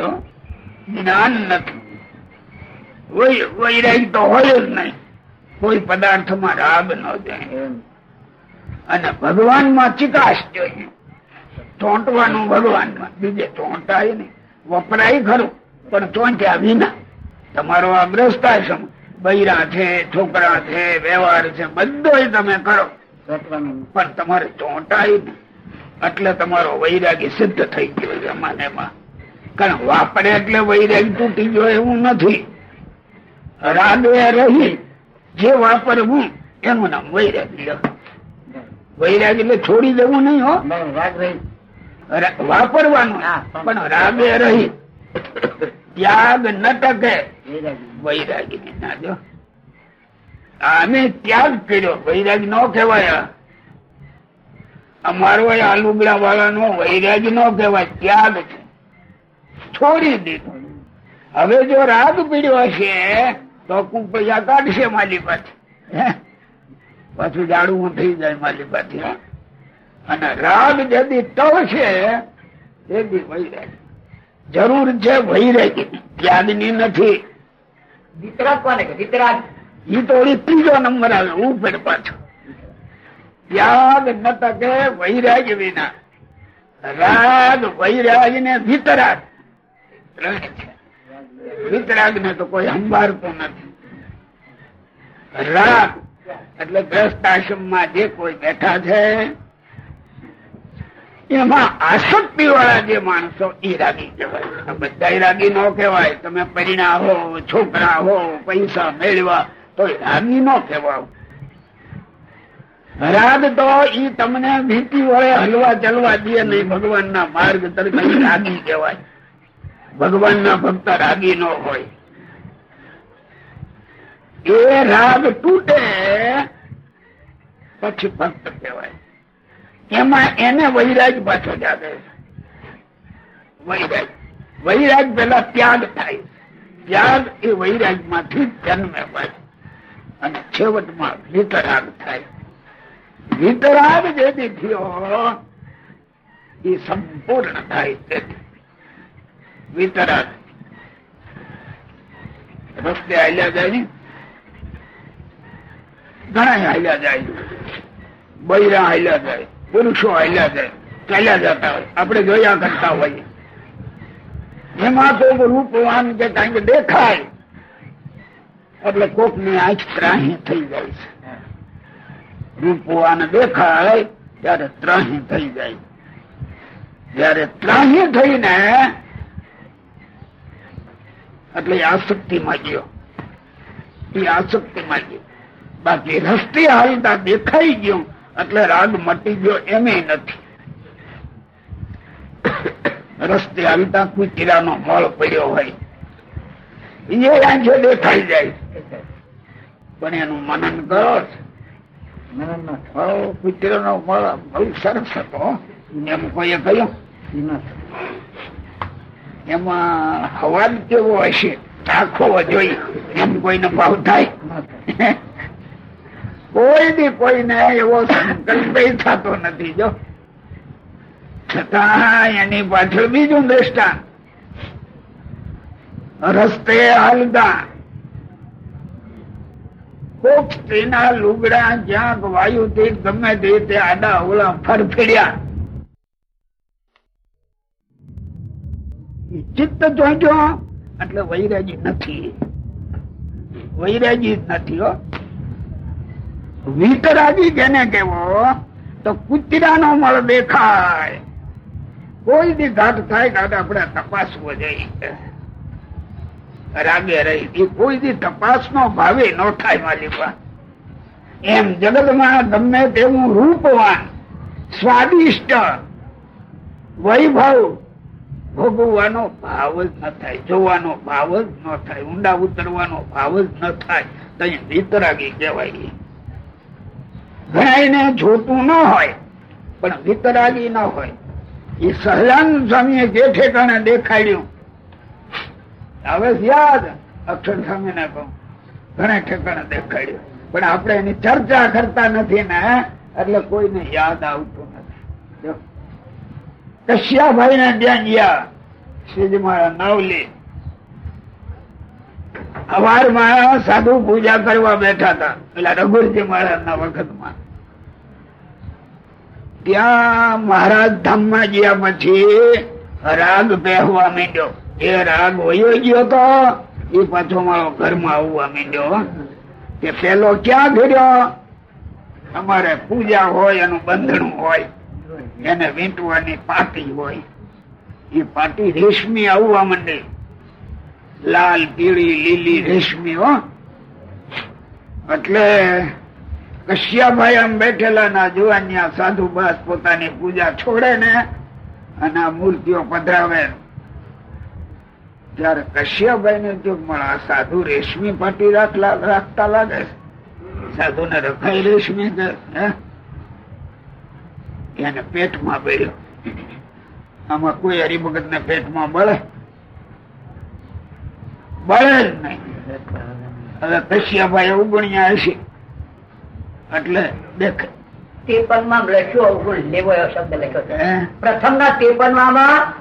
B: જ્ઞાન નથી. વૈરાગ તો હોય જ નહીં. કોઈ પદાર્થમાં રાગ ન જાય. અને ભગવાનમાં ચિકાશ જોઈએ. ચોંટવાનું ભગવાનમાં. બીજે ચોંટાય નહીં. વપરાય ખરું પણ ચોંટ્યા વિના. તમારો આ ગ્રસ્તાશ્રમ બૈરા છે છોકરા છે વ્યવહાર છે બધો તમે કરો. પણ તમારે ચોંટાય એટલે તમારો વૈરાગી સિદ્ધ થઈ ગયો એમાં. કારણ વાપરે એટલે વૈરાગ તૂટી ગયો એવું નથી. રાગે રહી જે વાપરવું એનું નામ વૈરાગી લખાય વૈરાગ એટલે છોડી દેવું નહીં હો. વાપરવાનું. પણ રાગે રહી. ત્યાગ ન ટકે વૈરાગી ના ત્યાગ કર્યો. વૈરાગ નો કહેવાય. અમારો આલુગડા લુગડા વાળા વૈરાગ નો કહેવાય. ત્યાગ છે. છોડી દીધું. હવે જો રાગ પીડ્યો હશે, તો કુંપૈયા કાઢશે માલી પાસે. હે? પાછું જાડું થઈ જાય માલી પાછી અને રાગ જદી ટળશે તેથી વૈરાગ. જરૂર છે વૈરાગ ત્યાગની નથી.
C: વિતરાગ કોને વિતરાગ
B: ઈ તો ત્રીજો નંબર આવે ઉપર પાછો. ત્યાગ ન તકે વૈરાગ વિના. રાગ વૈરાગ ને વિતરાગ. વિતરાગ ને તો કોઈ સંભાળતું નથી. રાગ એટલે ગ્રસ્ત આશ્રમમાં જે કોઈ બેઠા છે એમાં આસક્તિ વાળા જે માણસો એ રાગી કહેવાય. બધા રાગી નો કહેવાય. તમે પરિણા હો, છોકરા હો, પૈસા મેળવા તો રાગી નો કહેવાય. રાગ તો ઈ તમને ભીતિ વળે હલવા ચલવા દે નહીં. ભગવાન ના માર્ગ તરફ રાગી કહેવાય. ભગવાન ના ભક્ત રાગી નો હોય. એ રાગ તૂટે, પછી ભક્ત કહેવાય. એમાં એને વૈરાગ પાછો જાગે. વૈરાગ. વૈરાગ પેલા ત્યાગ થાય. ત્યાગ એ વૈરાગમાંથી જન્મે હોય. અને છેવટમાં વિતરાગ થાય. વિતરાગ જેથી થયો એ સંપૂર્ણ થાય તેથી વિતરાગ. રસ્તે હાલ્યા જાય ને? ઘણા હાલ્યા જાય. બૈરા હાલ્યા જાય. પુરુષો હાલ્યા જાય ચાલ્યા જતા હોય આપણે જોયા કરતા હોઈએ એમાં તો રૂપવાન કે કંઈક દેખાય, એટલે કોકની આંખ ત્રાહી થઈ જાય છે. રૂપવાન દેખાય ત્યારે ત્રાહી થઈ જાય. જયારે ત્રાહી થઈને, એટલે આસક્તિ માં ગયો એ આસક્તિ માં ગયો બાકી રસ્તે હાલતા દેખાઈ ગયું. એટલે રાગ મટી ગયો એમય નથી. રસ્તે હાલતા કુતરાનો મળ પડ્યો હોય. એ આંખે દેખાઈ જાય. પણ એનું મનન કરો પુત્ર નો મળ બહુ સરસ હતો એમ કોઈએ કહ્યું? એમાં હવાલ કેવો હશે? આખો જોઈએ એમ કોઈને ભાવ થાય? કોઈ દી કોઈને એવો સંકલ્પ થતો નથી, જો. છતાં એની પાછળ બીજું દ્રષ્ટાંત. રસ્તે હાલતા. કોક સ્ત્રીના લુગડા જ્યાં વાયુ થી ગમે તે રીતે આડા ઓલા ફરફેડ્યા ચિત્ત જોજો, એટલે વૈરાજી નથી. વૈરાજી નથી, હો. વિતરાગી કેને કેવો તો કુતરાનો મળ દેખાય. કોઈ દી ઘાટ થાય ઘાટ આપણે તપાસવો જોઈએ. રાગે રહી. કોઈ દી તપાસ નો ભાવે ન થાય માલિકા એમ જગતમાં ગમે તેવું રૂપવાન, સ્વાદિષ્ટ, વૈભવ ભોગવવાનો ભાવ જ ન થાય, જોવાનો ભાવ જ ન થાય, ઊંડા ઉતરવાનો ભાવ જ ન થાય. તો વિતરાગી કહેવાય. ઘણા જોતું ન હોય, પણ વિતરાગી ન હોય એ સહજાનંદ સ્વામીએ જે ઠેકાણે દેખાડ્યું, હવે યાદ અક્ષર સ્વામી ને કહું, ઘણા ઠેકાણે દેખાડ્યું પણ આપણે એની ચર્ચા કરતા નથી ને, એટલે કોઈને યાદ આવતું નથી. કશ્યાભાઈ ને ત્યાં ગયા, શ્રીજી મારા નવલી અવારમાં સાધુ પૂજા કરવા બેઠા હતા. પેલા રઘુરજી મહારાજ ના વખતમાં. ત્યાં મહારાજ ધામમાં ગયા પછી રાગ પહેવા માંડ્યો. એ રાગ વયો ગયો તો એ પાછો મારો ઘરમાં આવવા માંડ્યો. કે પેલો ક્યાં ઘર્યો અમારે પૂજા હોય, એનું બંધણું હોય, એને વીંટવાની પાટી હોય. એ પાટી રેશમી આવવા માંડી. લાલ, પીળી, લીલી રેશમી, હો. એટલે કશ્યાભાઈ આમ બેઠેલા ના જુવાનિયા સાધુ બાસ પોતાની પૂજા છોડે ને અને આ મૂર્તિઓ પધરાવે. ત્યારે કશ્યાભાઈ ને જો આ સાધુ રેશમી પાટી રાખતા લાગે સાધુ ને રખાય રેશમી કે? એને પેટમાં બેડ્યો આમાં કોઈ હરિભગત ને પેટમાં બળે? બળે જ નહીં. હવે કશ્યાભાઈ ઉગણ્યા હશે. એટલે દેખ.
C: તેપનમાં લખ્યો અવગુણ લેવો એવો શબ્દ લખ્યો પ્રથમ ના ત્રેપનમાં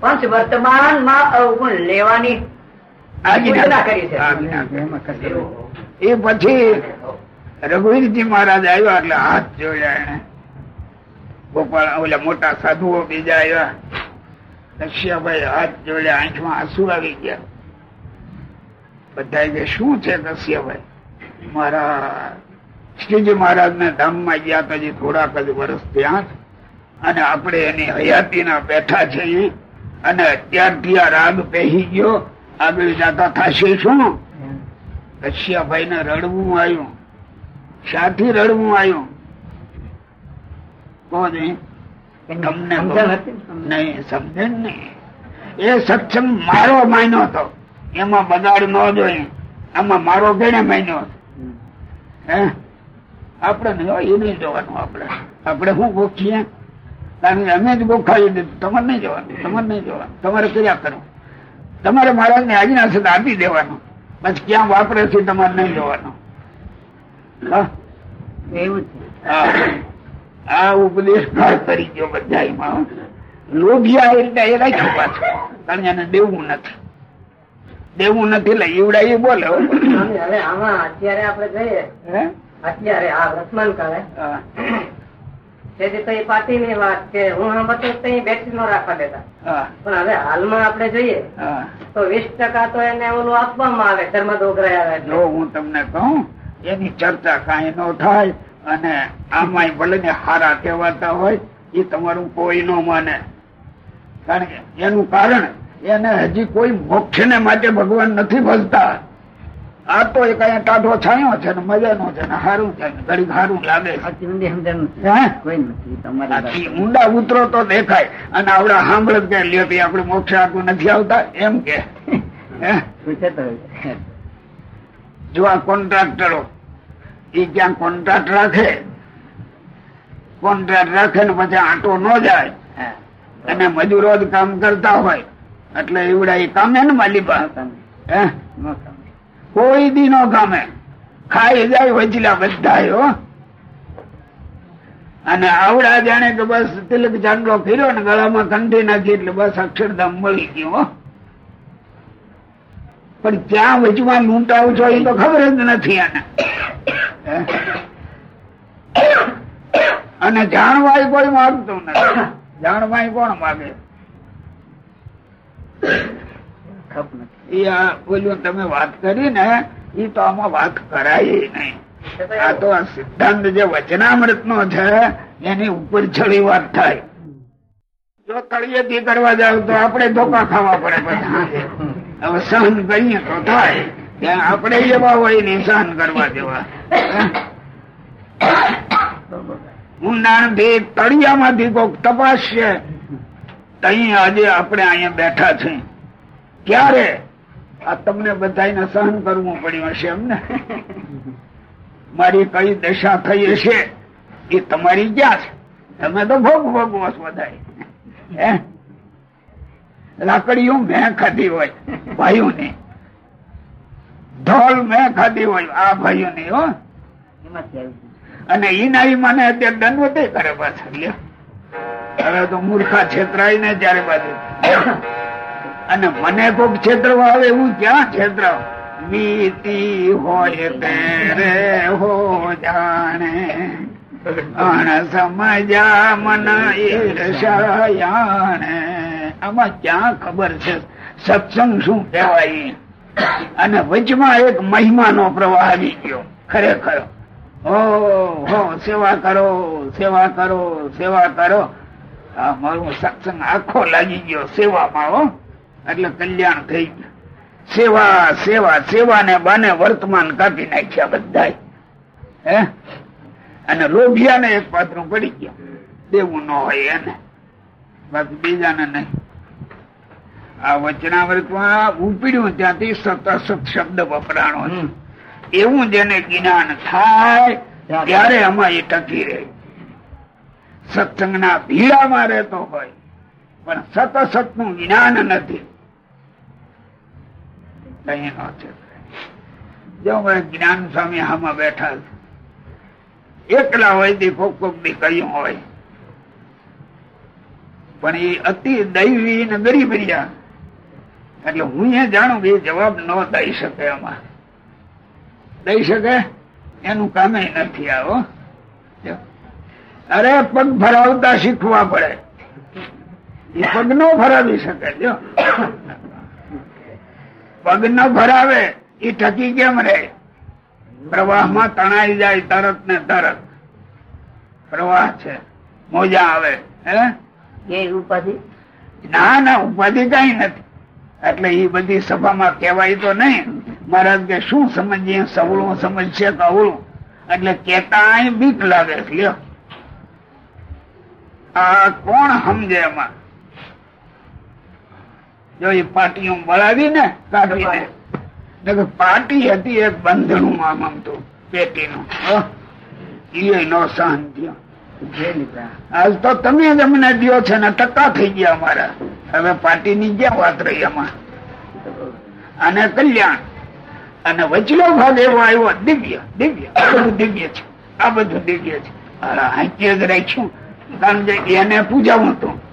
C: પંચ વર્તમાનમાં અવગુણ લેવાની સૂચના કરી છે.
B: એ પછી રઘુવીરજી મહારાજ આવ્યા એટલે હાથ જોડ્યા એને. ગોપાલ ઓલા મોટા સાધુઓ બીજા આવ્યા. કશ્યાભાઈ હાથ જોડ્યા આંખમાં આંસુ આવી ગયા. બધા કે શું છે કશ્યાભાઈ મારા શ્રીજી મહારાજ ને ધામમાં ગયા હતા થોડાક જ વર્ષ ત્યાં અને આપણે એની હયાતીના બેઠા છે અને અત્યારથી આ રાગ પહેરી ગયો. આગળ જતા થશે શું? કશ્યાભાઈ ને રડવું આવ્યું. શાથી રડવું આવ્યું. એ? તમને? નહીં સમજે નહીં. એ સત્સંગ મારો માન્યો હતો. એમાં બગાડ ન જોઈએ. આમાં મારો કેને માન્યો. હે? આપણે એ નહીં જોવાનું આપણે. આપણે શું ગોખીએ કારણ કે અમે જ ગોખાવી દીધું તમારે નહીં જવાનું તમારે નહીં જવાનું. તમારે કર્યા કરવું તમારે મહારાજ ને આજના સાથે આપી દેવાનું. બસ ક્યાં વાપરે છે તમારે નહીં જોવાનું. હા?
C: એવું છે.
B: આ- ઉપદેશ કરી ગયો બધાયમાં લોભિયા એટલે એ રાખ્યો પાછો. કારણ એને દેવું નથી. દેવું નથી લઈ ઈવડા બોલો
C: હવે આમાં અત્યારે આપણે જઈએ.
B: હે?
C: અત્યારે આ વર્તમાન કાળે. તેથી તો એ પાર્ટી ની વાત કે હું સાંભળતો તો બેટરી નો રાખવા દેતા. પણ હવે હાલમાં આપણે જોઈએ
B: હા.
C: તો વીસ ટકા તો એને ઓલું આપવામાં આવે ધર્મ દોગરાય આવે
B: જો હું તમને કહું એની ચર્ચા કાંઈ ન થાય અને આમાંય ભલે ને હારા કહેવાતા હોય એ તમારું કોઈ ન માને. કારણ કે એનું કારણ એને હજી કોઈ મોક્ષ ને માટે ભગવાન નથી ભજતા. આ તો એક અહીંયા ટાઢો છાંયો છે ને મજાનો છે ને સારું છે ને ઘડીક સારું લાગે.
C: ઊંડી? કોઈ નથી
B: ઊંડા ઉતરો તો દેખાય. અને આવડા સાંભળે કે લ્યો તે આપણે મોક્ષ આપવું નથી આવતા. એમ કે જો આ કોન્ટ્રાક્ટરો એ ક્યાં કોન્ટ્રાક્ટ રાખે કોન્ટ્રાક્ટ રાખે ને પછી આંટો ન જાય. અને મજૂરો જ કામ કરતા હોય. એટલે એવડા એ કામે ને
A: ન કામે.
B: કોઈ દી નો કામે ખાઈ જાય વજલા બધા અને આવડા જાણે કે બસ તિલક ચાંદલો ફેર્યો ને ગળામાં કંઠી નાખી એટલે બસ અક્ષરધામ મળી ગયો. પણ ક્યાં વચમાં લૂંટાવ છો એ તો ખબર જ નથી આને અને જાણવાય કોઈ માગતું નથી. જાણવાય કોણ માગે?
A: ખપ નથી.
B: એ આ ઓલું તમે વાત કરી ને એ તો આમાં વાત કરાય નહીં. આ તો આ સિદ્ધાંત જે વચનામૃત નો છે એની ઉપર છળી વાત થાય. જો તળિયેથી કરવા જાવ તો આપણે ધોકા ખાવા પડે હવે સહન કરીએ તો થાય. ત્યાં આપણે જેવા હોય ને સહન કરવા જેવા. ઊંડાણથી તળિયામાંથી કોક તપાસશે. તઈ આજે આપણે અહીંયા બેઠા છે ક્યારે? આ તમને બધાને સહન કરવું પડ્યું હશે એમને મારી કઈ દશા થઈ હશે એ તમારી ક્યાં છે? તમે તો ભોગ ભોગવો છો બધા હે? લાકડીઓ મેં ખાધી હોય ભાઈઓની. ઢોલ મેં ખાધી હોય આ ભાઈઓની હો. અને ઈ મને અત્યારે દંડવતે કરે પાછળ લ્યો. હવે તો મૂર્ખા છેતરાય ને ત્યારે બાજુ. અને મને કોક છેતરવા આવે હું ક્યાં છેતર વીતી હોય તેરે હો જાણે. અણ સમજા મન ઈર્ષાયાણે. આમાં ક્યાં ખબર છે? સત્સંગ શું કહેવાય? અને વચમાં એક મહિમાનો પ્રવાહ આવી ગયો, ખરેખર. હો હો, સેવા કરો સેવા કરો સેવા કરો. મારું સત્સંગ આખો લાગી ગયો. સેવામાં હો. એટલે કલ્યાણ થઈ ગયું. સેવા સેવા સેવા ને બાને વર્તમાન કાપી નાખ્યા બધા હે? અને લોભિયા ને એક પાત્રું પડી ગયો. દેવું ન હોય એને. બાકી બીજાને નહીં. આ વચનાવૃતમાં ઉપડ્યું ત્યાંથી સતત શબ્દ વપરાણો એવું જેને જ્ઞાન થાય ત્યારે અમારી એ ટકી રહે. સત્સંગના ભીડામાં રહેતો હોય, પણ સતનું જ્ઞાન નથી. જો જ્ઞાન સ્વામી આમાં બેઠા એકલા હોય તે કોક કોક બી કહ્યું હોય. પણ એ અતિ દૈવી ને ગરીબ રહ્યા. એટલે હું એ જાણું કે જવાબ ન દઈ શકે એમાં દઈ શકે? એનું કામે નથી આવો. અરે પગ ભરાવતા શીખવા પડે. પગ નો ભરાવી શકે જો. પગ ન ભરાવે એ ટકી કેમ રહે? પ્રવાહમાં તણાઈ જાય તરત ને તરત. પ્રવાહ છે. મોજા આવે હે?
A: ઉપાધિ?
B: ના ના ઉપાધિ કઈ નથી. એટલે એ બધી સભામાં કહેવાય તો નહીં. મહારાજ કે શું સમજીએ? સવળું સમજશે કે અવળું. એટલે કેતા બીક લાગે છે આ કોણ સમજે એમાં? જો એ પાટીઓ બળાવી ને કાઢીને પાટી હતી એક બંધનું આમ આમ. નો ક્યાં વાત રહી આમાં? અને કલ્યાણ. અને વચલો ભાગ એવો આવ્યો, દિવ્ય દિવ્ય દિવ્ય છે. આ બધું દિવ્ય છે. હાંચી જ રાખ્યું. કારણ કે એને પૂજાવું હતું.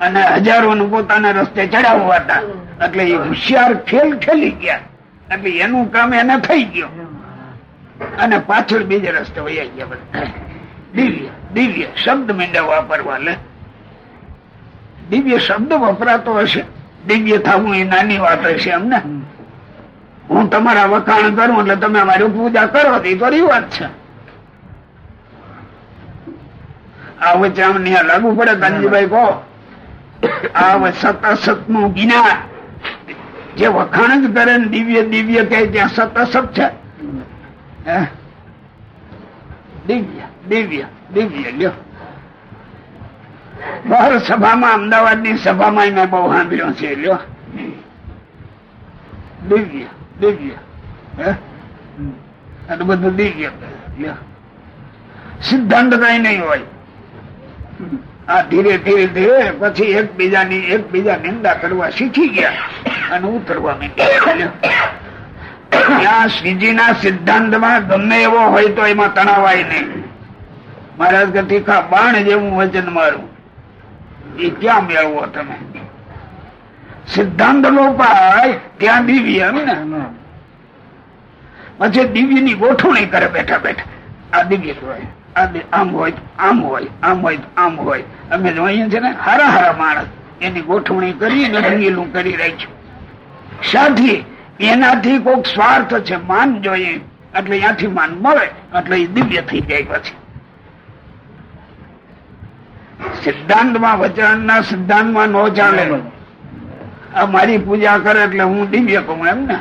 B: અને હજારો નું પોતાના રસ્તે ચડાવવા હતા. એટલે એ હોશિયાર ખેલ ખેલી ગયા. એટલે એનું કામ એને થઈ ગયું. અને પાછળ બીજે રસ્તે વયા ગયા બધા. દિવ્ય દિવ્ય શબ્દ મીંડા વાપરવા લે. દિવ્ય શબ્દ વપરાતો હશે. દિવ્ય થવું એ નાની વાત હશે એમને હું તમારા વખાણ કરું એટલે તમે મારી પૂજા કરો તો એ વાત છે. આ વચ્ચે આમ લાગુ પડે કાનજીભાઈ કહો. આ સતનું જ્ઞાન જે વખાણ જ કરે ને દિવ્ય દિવ્ય કે ત્યાં સત છે. દિવ્ય દિવ્ય દિવ્ય, લ્યો. બહાર સભામાં અમદાવાદની સભામાં મેં બહુ સાંભળ્યો છે, લ્યો. દિવ્ય દિવ્ય, હે? અને બધું દિવ્ય લ્યો. સિદ્ધાંત કઈ નહીં હોય. આ ધીરે ધીરે ધીરે પછી એકબીજાની એકબીજા નિંદા કરવા શીખી ગયા અને ઉતરવા. ત્યાં શ્રીજીના સિદ્ધાંતમાં ગમે એવો હોય તો એમાં તણાવાય નહીં. મહારાજ કે તીખા બાણ જેવું વચન મારું. એ ક્યાં મેળવો તમે? સિદ્ધાંત નો પાય ત્યાં દિવ્ય એમ ને? પછી દીવી ની ગોઠવણી કરે બેઠા બેઠા. આ દિવ્ય દિ- આમ હોય આમ હોય આમ હોય આમ હોય. અમે અહીંયા છે ને હારા હારા માણસ. એની ગોઠવણી કરી અને રંગીલું કરી રાખ્યું. સાથી એનાથી કોઈક સ્વાર્થ છે માન જોઈએ. એટલે ત્યાંથી માન મળે એટલે એ દિવ્ય થઈ જાય પછી. સિદ્ધાંતમાં વચનના સિદ્ધાંતમાં નો ચાલે આ મારી પૂજા કરે એટલે હું દિવ્ય કહું એમ ને?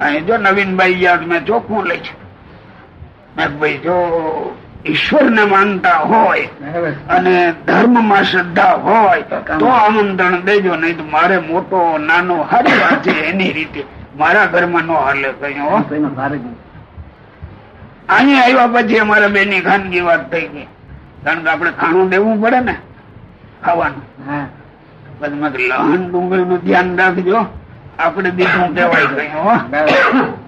B: અહીં જો નવીનભાઈ યાદ મેં ચોખ્ખું લઈ છે મેં કીધું, ભાઈ જો ઈશ્વર ને માનતા હોય અને ધર્મમાં શ્રદ્ધા હોય તો આમંત્રણ દેજો નહીં તો મારે મોટો નાનો વાત છે એની રીતે. મારા ઘરમાં નો હાલે કયો અહીંયા આવ્યા પછી અમારા બેની ખાનગી વાત થઈ ગઈ. કારણ કે આપણે ખાણું દેવું પડે ને ખાવાનું. પછી મેં ડુંગળી નું ધ્યાન રાખજો. આપણે બીજું કહેવાય કયો હો.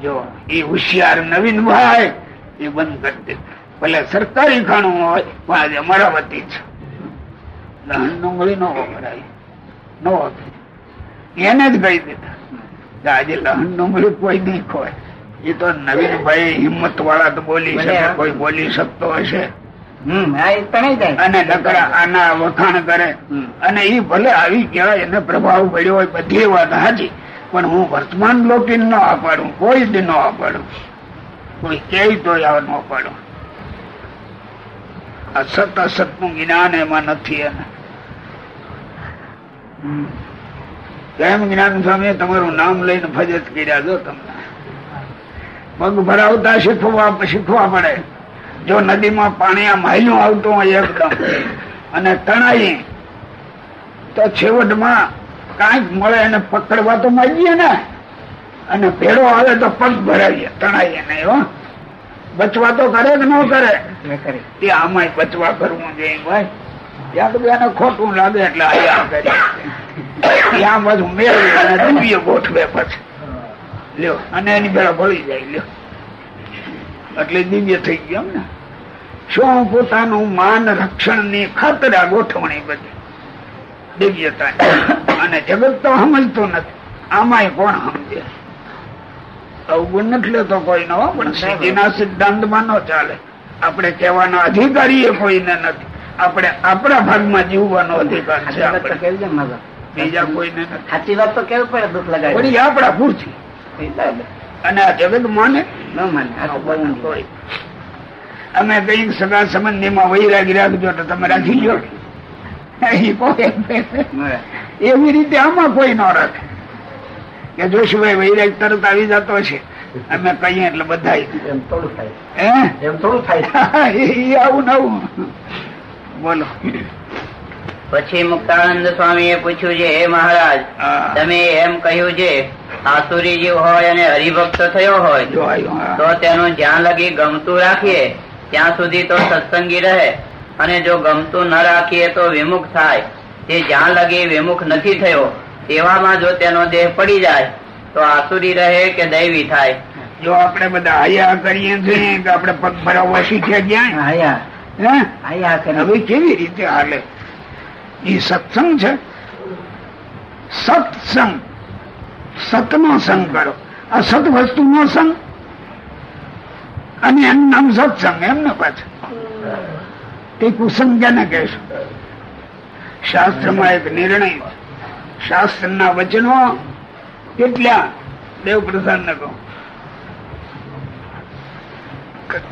B: જો એ હોશિયાર નવીન ભાઈ. એ બંધ કરી દે. ભલે સરકારી ખાણું હોય પણ આજે અમરાવતી છે લહણડુંગળી નો વપરાય. નો વપરાય. એને જ કહી દીધા. આજે લહણ ડુંગળી કોઈ નહીં ખોય એ તો નવીન ભાઈ હિંમત વાળા તો બોલી શકે કોઈ બોલી શકતો હશે. અને નકરા આના વખાણ કરે. અને એ ભલે આવી ગયા એને પ્રભાવ પડ્યો હોય બધી વાત હાજી પણ હું વર્તમાન લોકી ન આપાડું કોઈ જ ન આપાડું. કોઈ કેવી તો ન પડો. અસત અસતનું જ્ઞાન એમાં નથી એને. કેમ જ્ઞાન સ્વામી તમારું નામ લઈને ફજત કર્યા જો તમને. પગ ભરાવતા શીખવા શીખવા પડે જો નદીમાં પાણી આમ હાલ્યું આવતું હોય એકદમ અને તણાઈ, તો છેવટમાં કાંઈક મળે એને પકડવા તો માંગીએ ને. અને ભેડો આવે તો પગ ભરાવીએ તણાઈએ નહીં હો. બચવા તો કરે કે ન કરે. તે આમાં બચવા કરવું જોઈએ ભાઈ. ત્યાં તો એને ખોટું લાગે એટલે આયા કરે. ત્યાં બધું મેળવી અને દિવ્ય ગોઠવે પછી. લ્યો અને એની ભેળા ભળી જાય લ્યો. એટલે દિવ્ય થઈ ગયો ને. શું પોતાનું માન રક્ષણની ખાતર આ ગોઠવણી બધી. દિવ્યતા અને જગત તો સમજતું નથી. આમાંય કોણ સમજે? અવગુણ નથી લેતો કોઈ નો પણ સીધીના સિદ્ધાંતમાં ન ચાલે. આપણે કહેવાનો અધિકારી એ કોઈને નથી. આપણે આપણા ભાગમાં જીવવાનો અધિકાર છે બીજા કોઈને
A: સાચી વાત તો કેવું પડે દુઃખ લગાડી?
B: આપણા પૂરથી. અને આ જગત માને?
A: ન માને.
B: અમે કંઈક સગા સંબંધી માં વૈરાગી રાખજો તો તમે રાખી લો. એવી રીતે આમાં કોઈ ન રાખે. કે જોશુભાઈ વૈરાગ તરત આવી જતો છે. અમે કહીએ એટલે બધા
A: એમ થોડું થાય. એમ થોડું થાય.
B: એ આવું નવું બોલો.
A: પછી મુક્તાનંદ સ્વામી એ પૂછ્યું છે હે મહારાજ તમે એમ કહ્યું છે આસુરી જીવ હોય અને હરિભક્ત થયો હોય
B: જો
A: તો તેનું જ્યાં લગી ગમતું રાખીએ ત્યાં સુધી તો સત્સંગી રહે. અને જો ગમતું ન રાખીએ તો વિમુખ થાય. તે જ્યાં લગી વિમુખ નથી થયો તેવામાં જો તેનો દેહ પડી જાય તો આસુરી રહે કે દૈવી થાય?
B: જો આપણે બધા હયા કરીએ છીએ તો આપણે પગ ભરાવવા શીખ્યા ગયા?
A: આયા
B: હે?
A: આયા
B: હવે કેવી રીતે હાલે? એ સત્સંગ છે? સત્સંગ. સતનો સંગ કરો. આ સત વસ્તુ નો સંગ? અને એનું નામ સત્સંગ એમ ને પાછું? તે કુસંગ કેને કહેશું. શાસ્ત્રમાં એક નિર્ણય છે. શાસ્ત્રના વચનો કેટલા દેવ પ્રસાદ ને કહો?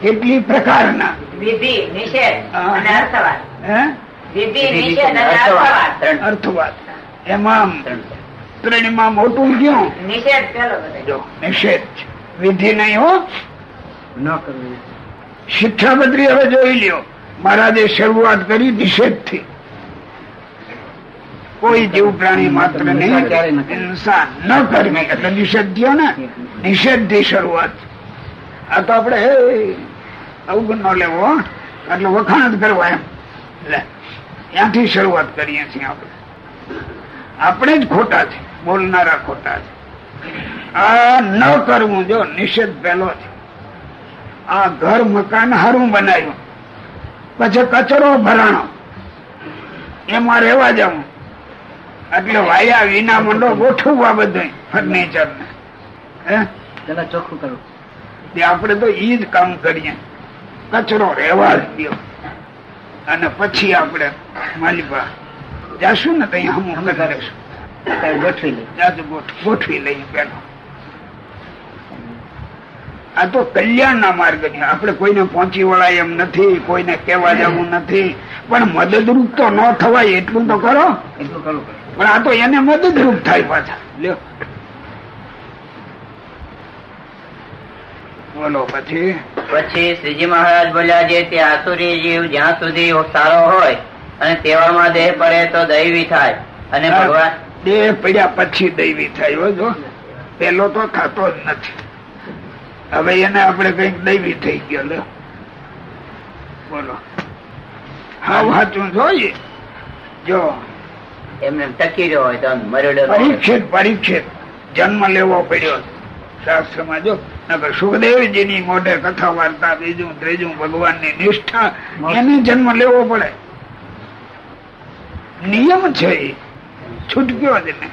B: કેટલી પ્રકારના?
C: વિધિ નિષેધ અને અર્થવાદ. વિધિ નિષેધ અને અર્થવાદ.
B: અર્થવાદ. એમાં
A: ત્રણ.
B: ત્રણમાં મોટું ગયું
C: નિષેધ પેલો
B: નિષેધ વિધિ નહીં હો.
A: ન કરવું.
B: શિક્ષાપત્રી હવે જોઈ લ્યો. મહારાજે શરૂઆત કરી નિષેધથી કોઈ જીવ પ્રાણી માત્ર નહીં હિંસા ન કરવી. એટલે નિષેધ થયો ને નિષેધથી શરૂઆત. આ તો આપડે અવગુણ નો લેવો એટલે વખાણ જ કરવા એમ. લે ત્યાંથી શરૂઆત કરીએ છીએ આપણે. આપણે જ ખોટા છે બોલનારા ખોટા છે. આ ન કરવું જો નિષેધ પહેલો છે. આ ઘર મકાન હારું બનાવ્યું. પછી કચરો ભરાણો. એમાં રહેવા જવું એટલે વાયા વિના મંડો ગોઠવવા બધું ફર્નિચર ને. હે?
C: પેલા ચોખ્ખું કરું.
B: તે આપણે તો ઈ જ કામ કરીએ. કચરો રહેવા જ દો અને પછી આપણે માલિકા જાશું ને ત્યાં હમું કરી લેશું
C: ગોઠવી લઈએ.
B: જાજુ ગોઠ- ગોઠવી લઈએ પેલો. આ તો કલ્યાણ ના માર્ગ છે. આપણે કોઈને પહોંચી વળાય એમ નથી કોઈને કહેવા જવું નથી. પણ મદદરૂપ તો ન થવાય એટલું તો કરો.
C: એટલું કરો.
B: પણ આ તો એને મદદરૂપ થાય પાછા. લ્યો. બોલો પછી?
A: પછી શ્રીજી મહારાજ બોલ્યા છે તે આસુરી જીવ જ્યાં સુધી સારો હોય અને તેવામાં દેહ પડે તો દૈવી થાય. અને ભગવાન
B: દેહ પડ્યા પછી દૈવી થાય જો. પેલો તો થતો જ નથી. હવે એને આપણે કંઈક દૈવી થઈ ગયો બોલો. હા વાંચું જોઈએ. જો
A: એમને ટકી રહ્યો હોય તો હોય.
B: પરીક્ષિત પરીક્ષિત જન્મ લેવો પડ્યો. શાસ્ત્રમાં જો નકર સુખદેવજી ની મોઢે કથા વાર્તા બીજું ત્રીજું ભગવાનની નિષ્ઠા એને જન્મ લેવો પડે. નિયમ છે એ. છૂટક્યો જ ને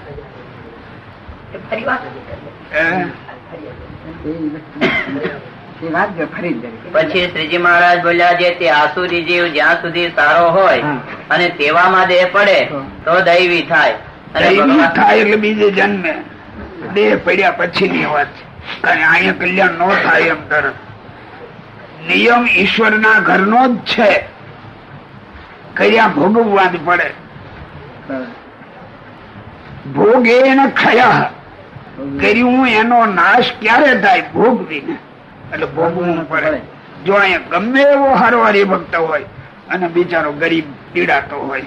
C: ફરી વાત.
A: પછી શ્રીજી મહારાજ બોલ્યા છે તે આસુરી જીવ જ્યાં સુધી સારો હોય અને તેવામાં દેહ પડે તો દૈવી થાય.
B: દૈવી થાય એટલે બીજે જન્મે. દેહ પડ્યા પછી ની વાત છે. કારણ અહીંયા કલ્યાણ નો થાય એમ તરત નિયમ ઈશ્વર ના ઘર નો જ છે. કર્યા ભોગવવા જ પડે. ભોગ એને ખયા. કર્યું એનો નાશ ક્યારે થાય? ભોગવીને. એટલે ભોગવવું પડે. જો અહીંયા ગમે એવો હારો હરિભક્ત હોય અને બિચારો ગરીબ પીડાતો હોય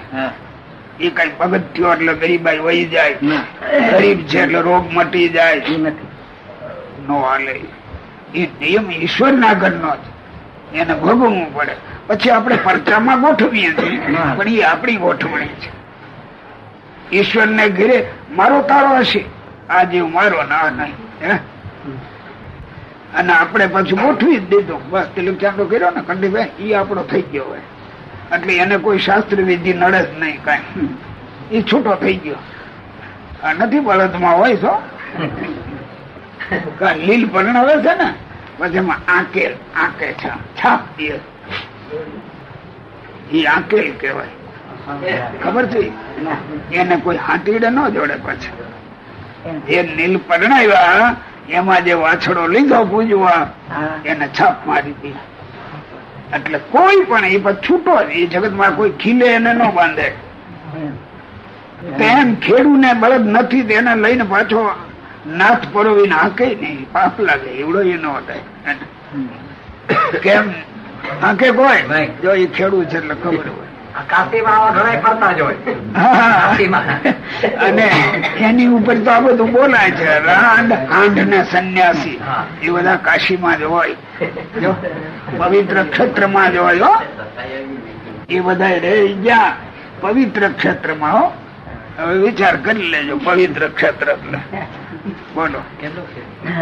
B: એ કઈ પગથિયો એટલે ગરીબાઈ વહી જાય ગરીબ છે એટલે રોગ મટી જાય. નો હાલે. એ નિયમ ઈશ્વર ના ઘર નો એને ભોગવવું પડે. પછી આપણે પરચામાં ગોઠવીએ છીએ. પણ એ આપણી ગોઠવણી છે. ઈશ્વર ને ઘેરે મારો તારો હશે. આ જીવ મારો ના નહીં. હે? અને આપણે પછી ગોઠવી જ દીધું. બસ, પેલું ચાંદો કર્યો ને કંડીભાઈ એ આપણો થઈ ગયો હોય એટલે એને કોઈ શાસ્ત્ર વિધિ નડે જ નહીં કઈ. એ છૂટો થઈ ગયો. આ નથી બળદમાં હોય છો? લીલ પરણાવે છે ને? પછી એમાં આંકેલ આંકે છે. છાપ દે એ આંકેલ કહેવાય. ખબર છે? એને કોઈ હાથીડે ન જોડે પછી. એ નીલ પરણાવ્યા એમાં જે વાછડો લીધો પૂજવા એને છાપ મારી દી એટલે કોઈ પણ એ પછી છૂટો એ જગતમાં કોઈ ખીલે એને ન બાંધે. તેમ ખેડૂ ને બળદ નથી તેને લઈને પાછો નાથ પરોવીને હાકે નહીં. પાપ લાગે એવડો એ ન થાય. કેમ? હાકે કોઈ. જો એ ખેડૂ છે એટલે ખબર હોય. અને એની ઉપર તો આ બધું બોલાય છે રાંડ હાંડ ને સંન્યાસી એ બધા કાશીમાં જ હોય. જો પવિત્ર ક્ષેત્રમાં જ હોય હો. એ બધા રહી ગયા પવિત્ર ક્ષેત્રમાં હો. હવે વિચાર કરી લેજો પવિત્ર ક્ષેત્ર. એટલે બોલો.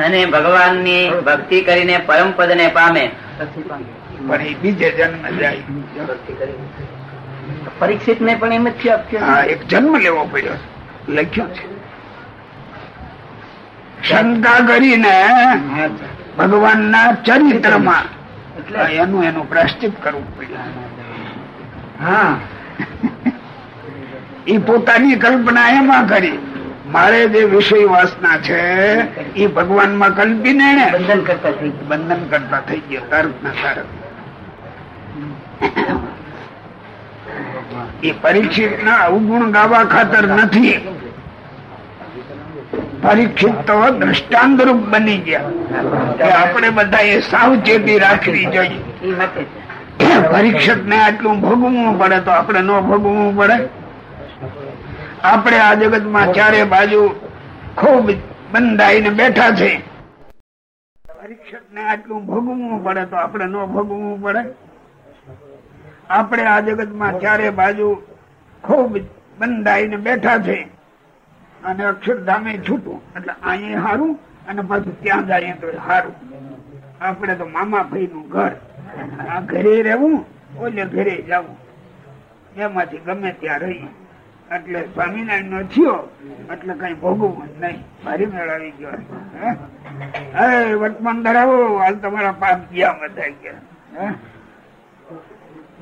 A: અને ભગવાનની ભક્તિ કરીને પરમ પદ ને પામે.
B: પણ એ બીજે જન્મ જાય.
C: પરીક્ષિત ને પણ એમ જ થયું
B: હા એક જન્મ લેવો પડ્યો લખ્યો છે. શંકા કરીને ભગવાનના ચરિત્રમાં
C: એટલે
B: એનું એનું પ્રાશ્ચિત કરવું પડ્યું.
C: હા
B: એ પોતાની કલ્પના એમાં કરી. મારે જે વિષય વાસના છે એ ભગવાનમાં કલ્પીને એને
C: બંધન કરતા થઈ
B: બંધન કરતા થઈ ગયો. તર્ક ના તર્ક. એ પરીક્ષિત ના અવગુણ ગાવા ખાતર નથી. પરીક્ષિત તો દ્રષ્ટાંત રૂપ બની ગયા. આપણે બધા એ સાવચેતી રાખવી જોઈએ. પરીક્ષક ને આટલું ભોગવવું પડે તો આપણે ન ભોગવવું પડે. આપણે આ જગતમાં ચારે બાજુ ખૂબ બંધાઈને બેઠા છે. પરીક્ષક ને આટલું ભોગવવું પડે તો આપણે ન ભોગવવું પડે. આપણે આ જગતમાં ચારે બાજુ ખૂબ બંધાઈને બેઠા છે. અને અક્ષરધામે છૂટું. એટલે અહીંયા સારું અને પાછું ત્યાં જાય તો સારું આપણે તો મામા ભાઈ નું ઘર. આ ઘરે રહેવું ઓલે ઘરે જવું. એમાંથી ગમે ત્યાં રહી. એટલે સ્વામિનારાયણ નો થયો, એટલે કઈ ભોગવવું જ નહીં. ભારી મેળવી ગયો? હે, વર્તમાન ધરાવો, હાલ તમારા પાપ ગયા બધા ગયા. હે?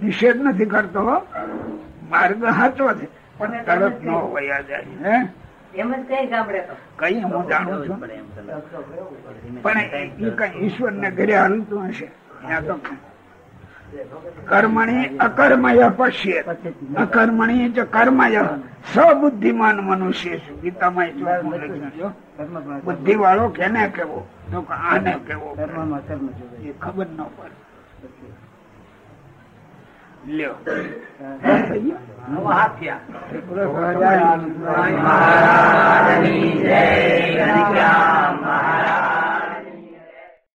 B: નિષેધ નથી કરતો માર્ગ સાચો છે પણ તરત ન વયા જાય હે?
C: એમ જ કઈ ગામડે
B: કઈ હું જાણું છું. પણ એ કઈ ઈશ્વર ને ઘરે હલતું હશે. ત્યાં તો કર્મણી અકર્મય પશ્ય. અકર્મણી ચ કર્મય સબુદ્ધિમાન મનુષ્ય છે. ગીતામાં ચોખ્ખું લખ્યું બુદ્ધિ વાળો કેને કેવો તો આને કેવો ખબર ન પડે. લ્યો.
A: મહારાજ.